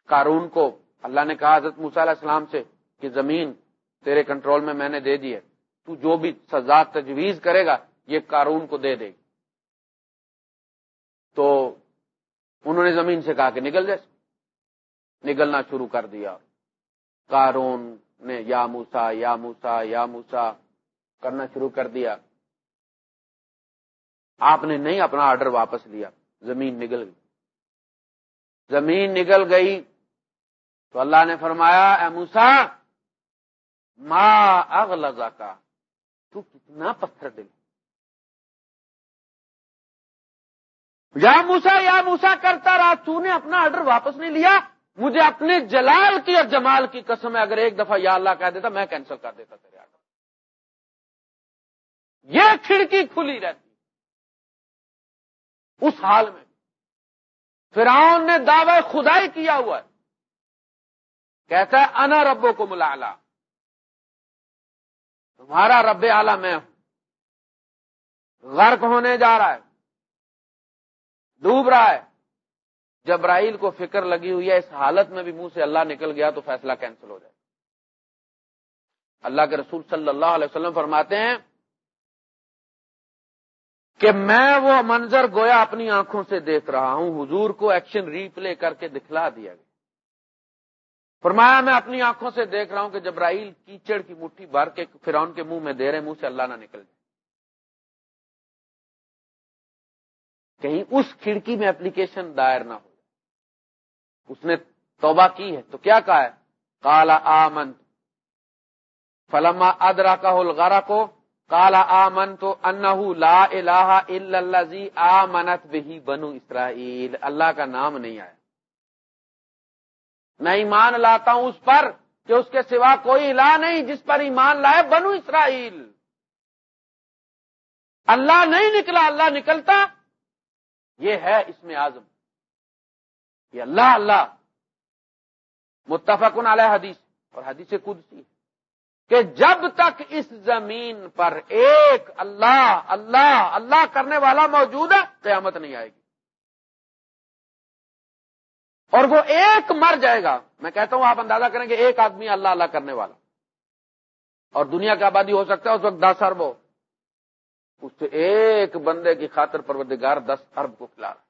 قارون کو اللہ نے کہا حضرت علیہ السلام سے کہ زمین تیرے کنٹرول میں میں نے دے دی ہے۔ تو جو بھی سزا تجویز کرے گا، یہ قارون کو دے دے گی۔ تو انہوں نے زمین سے کہا کہ نکل جیسے نکلنا شروع کر دیا۔ کارون نے یا موسا یا موسا یا موسا کرنا شروع کر دیا۔ آپ نے نہیں اپنا آرڈر واپس لیا۔ زمین نکل گئی۔ زمین نکل گئی تو اللہ نے فرمایا، اے موسا ماں اگ لگا کا تو کتنا پتھر دل۔ یا موسا یا موسا کرتا رہا، تو نے اپنا آرڈر واپس نہیں لیا۔ مجھے اپنے جلال کی اور جمال کی قسم ہے، اگر ایک دفعہ یا اللہ کہہ دیتا، میں کینسل کر دیتا تیرے آرڈر یہ کھڑکی کھلی رہتی۔ اس حال میں فرعون نے دعوی خدائی کیا ہوا ہے۔ کہتا ہے، انا ربوں کو ملا تمہارا رب آلہ میں ہوں۔ غرق ہونے جا رہا ہے۔ ڈوب رہا ہے۔ جبرائیل کو فکر لگی ہوئی ہے، اس حالت میں بھی منہ سے اللہ نکل گیا تو فیصلہ کینسل ہو جائے۔ اللہ کے رسول صلی اللہ علیہ وسلم فرماتے ہیں کہ میں وہ منظر گویا اپنی آنکھوں سے دیکھ رہا ہوں۔ حضور کو ایکشن ری پلے کر کے دکھلا دیا گیا۔ فرمایا میں اپنی آنکھوں سے دیکھ رہا ہوں کہ جبرائیل کیچڑ کی مٹھی بھر کے فرون کے منہ میں دے رہے منہ سے اللہ نہ نکل جائے۔ کہیں اس کھڑکی میں اپلیکیشن دائر نہ ہو۔ اس نے توبہ کی ہے۔ تو کیا کہا ہے؟ کالا آمن۔ فلما ادرا کا کو کالا آمن تو ان لا الہ الا اللہ آمنت بہی بنو اسرائیل۔ اللہ کا نام نہیں آیا۔ میں ایمان لاتا ہوں اس پر کہ اس کے سوا کوئی الہ نہیں جس پر ایمان لائے بنو اسرائیل۔ اللہ نہیں نکلا، اللہ نکلتا۔ یہ ہے اس میں آزم یہ اللہ اللہ۔ متفق علیہ حدیث۔ اور حدیث قدسی کہ جب تک اس زمین پر ایک اللہ اللہ اللہ کرنے والا موجود ہے، قیامت نہیں آئے گی۔ اور وہ ایک مر جائے گا۔ میں کہتا ہوں آپ اندازہ کریں گے ایک آدمی اللہ اللہ کرنے والا۔ اور دنیا کی آبادی ہو سکتا ہے اس وقت دس ارب ہو۔ اس سے ایک بندے کی خاطر پروردگار دس ارب کو کھلا رہا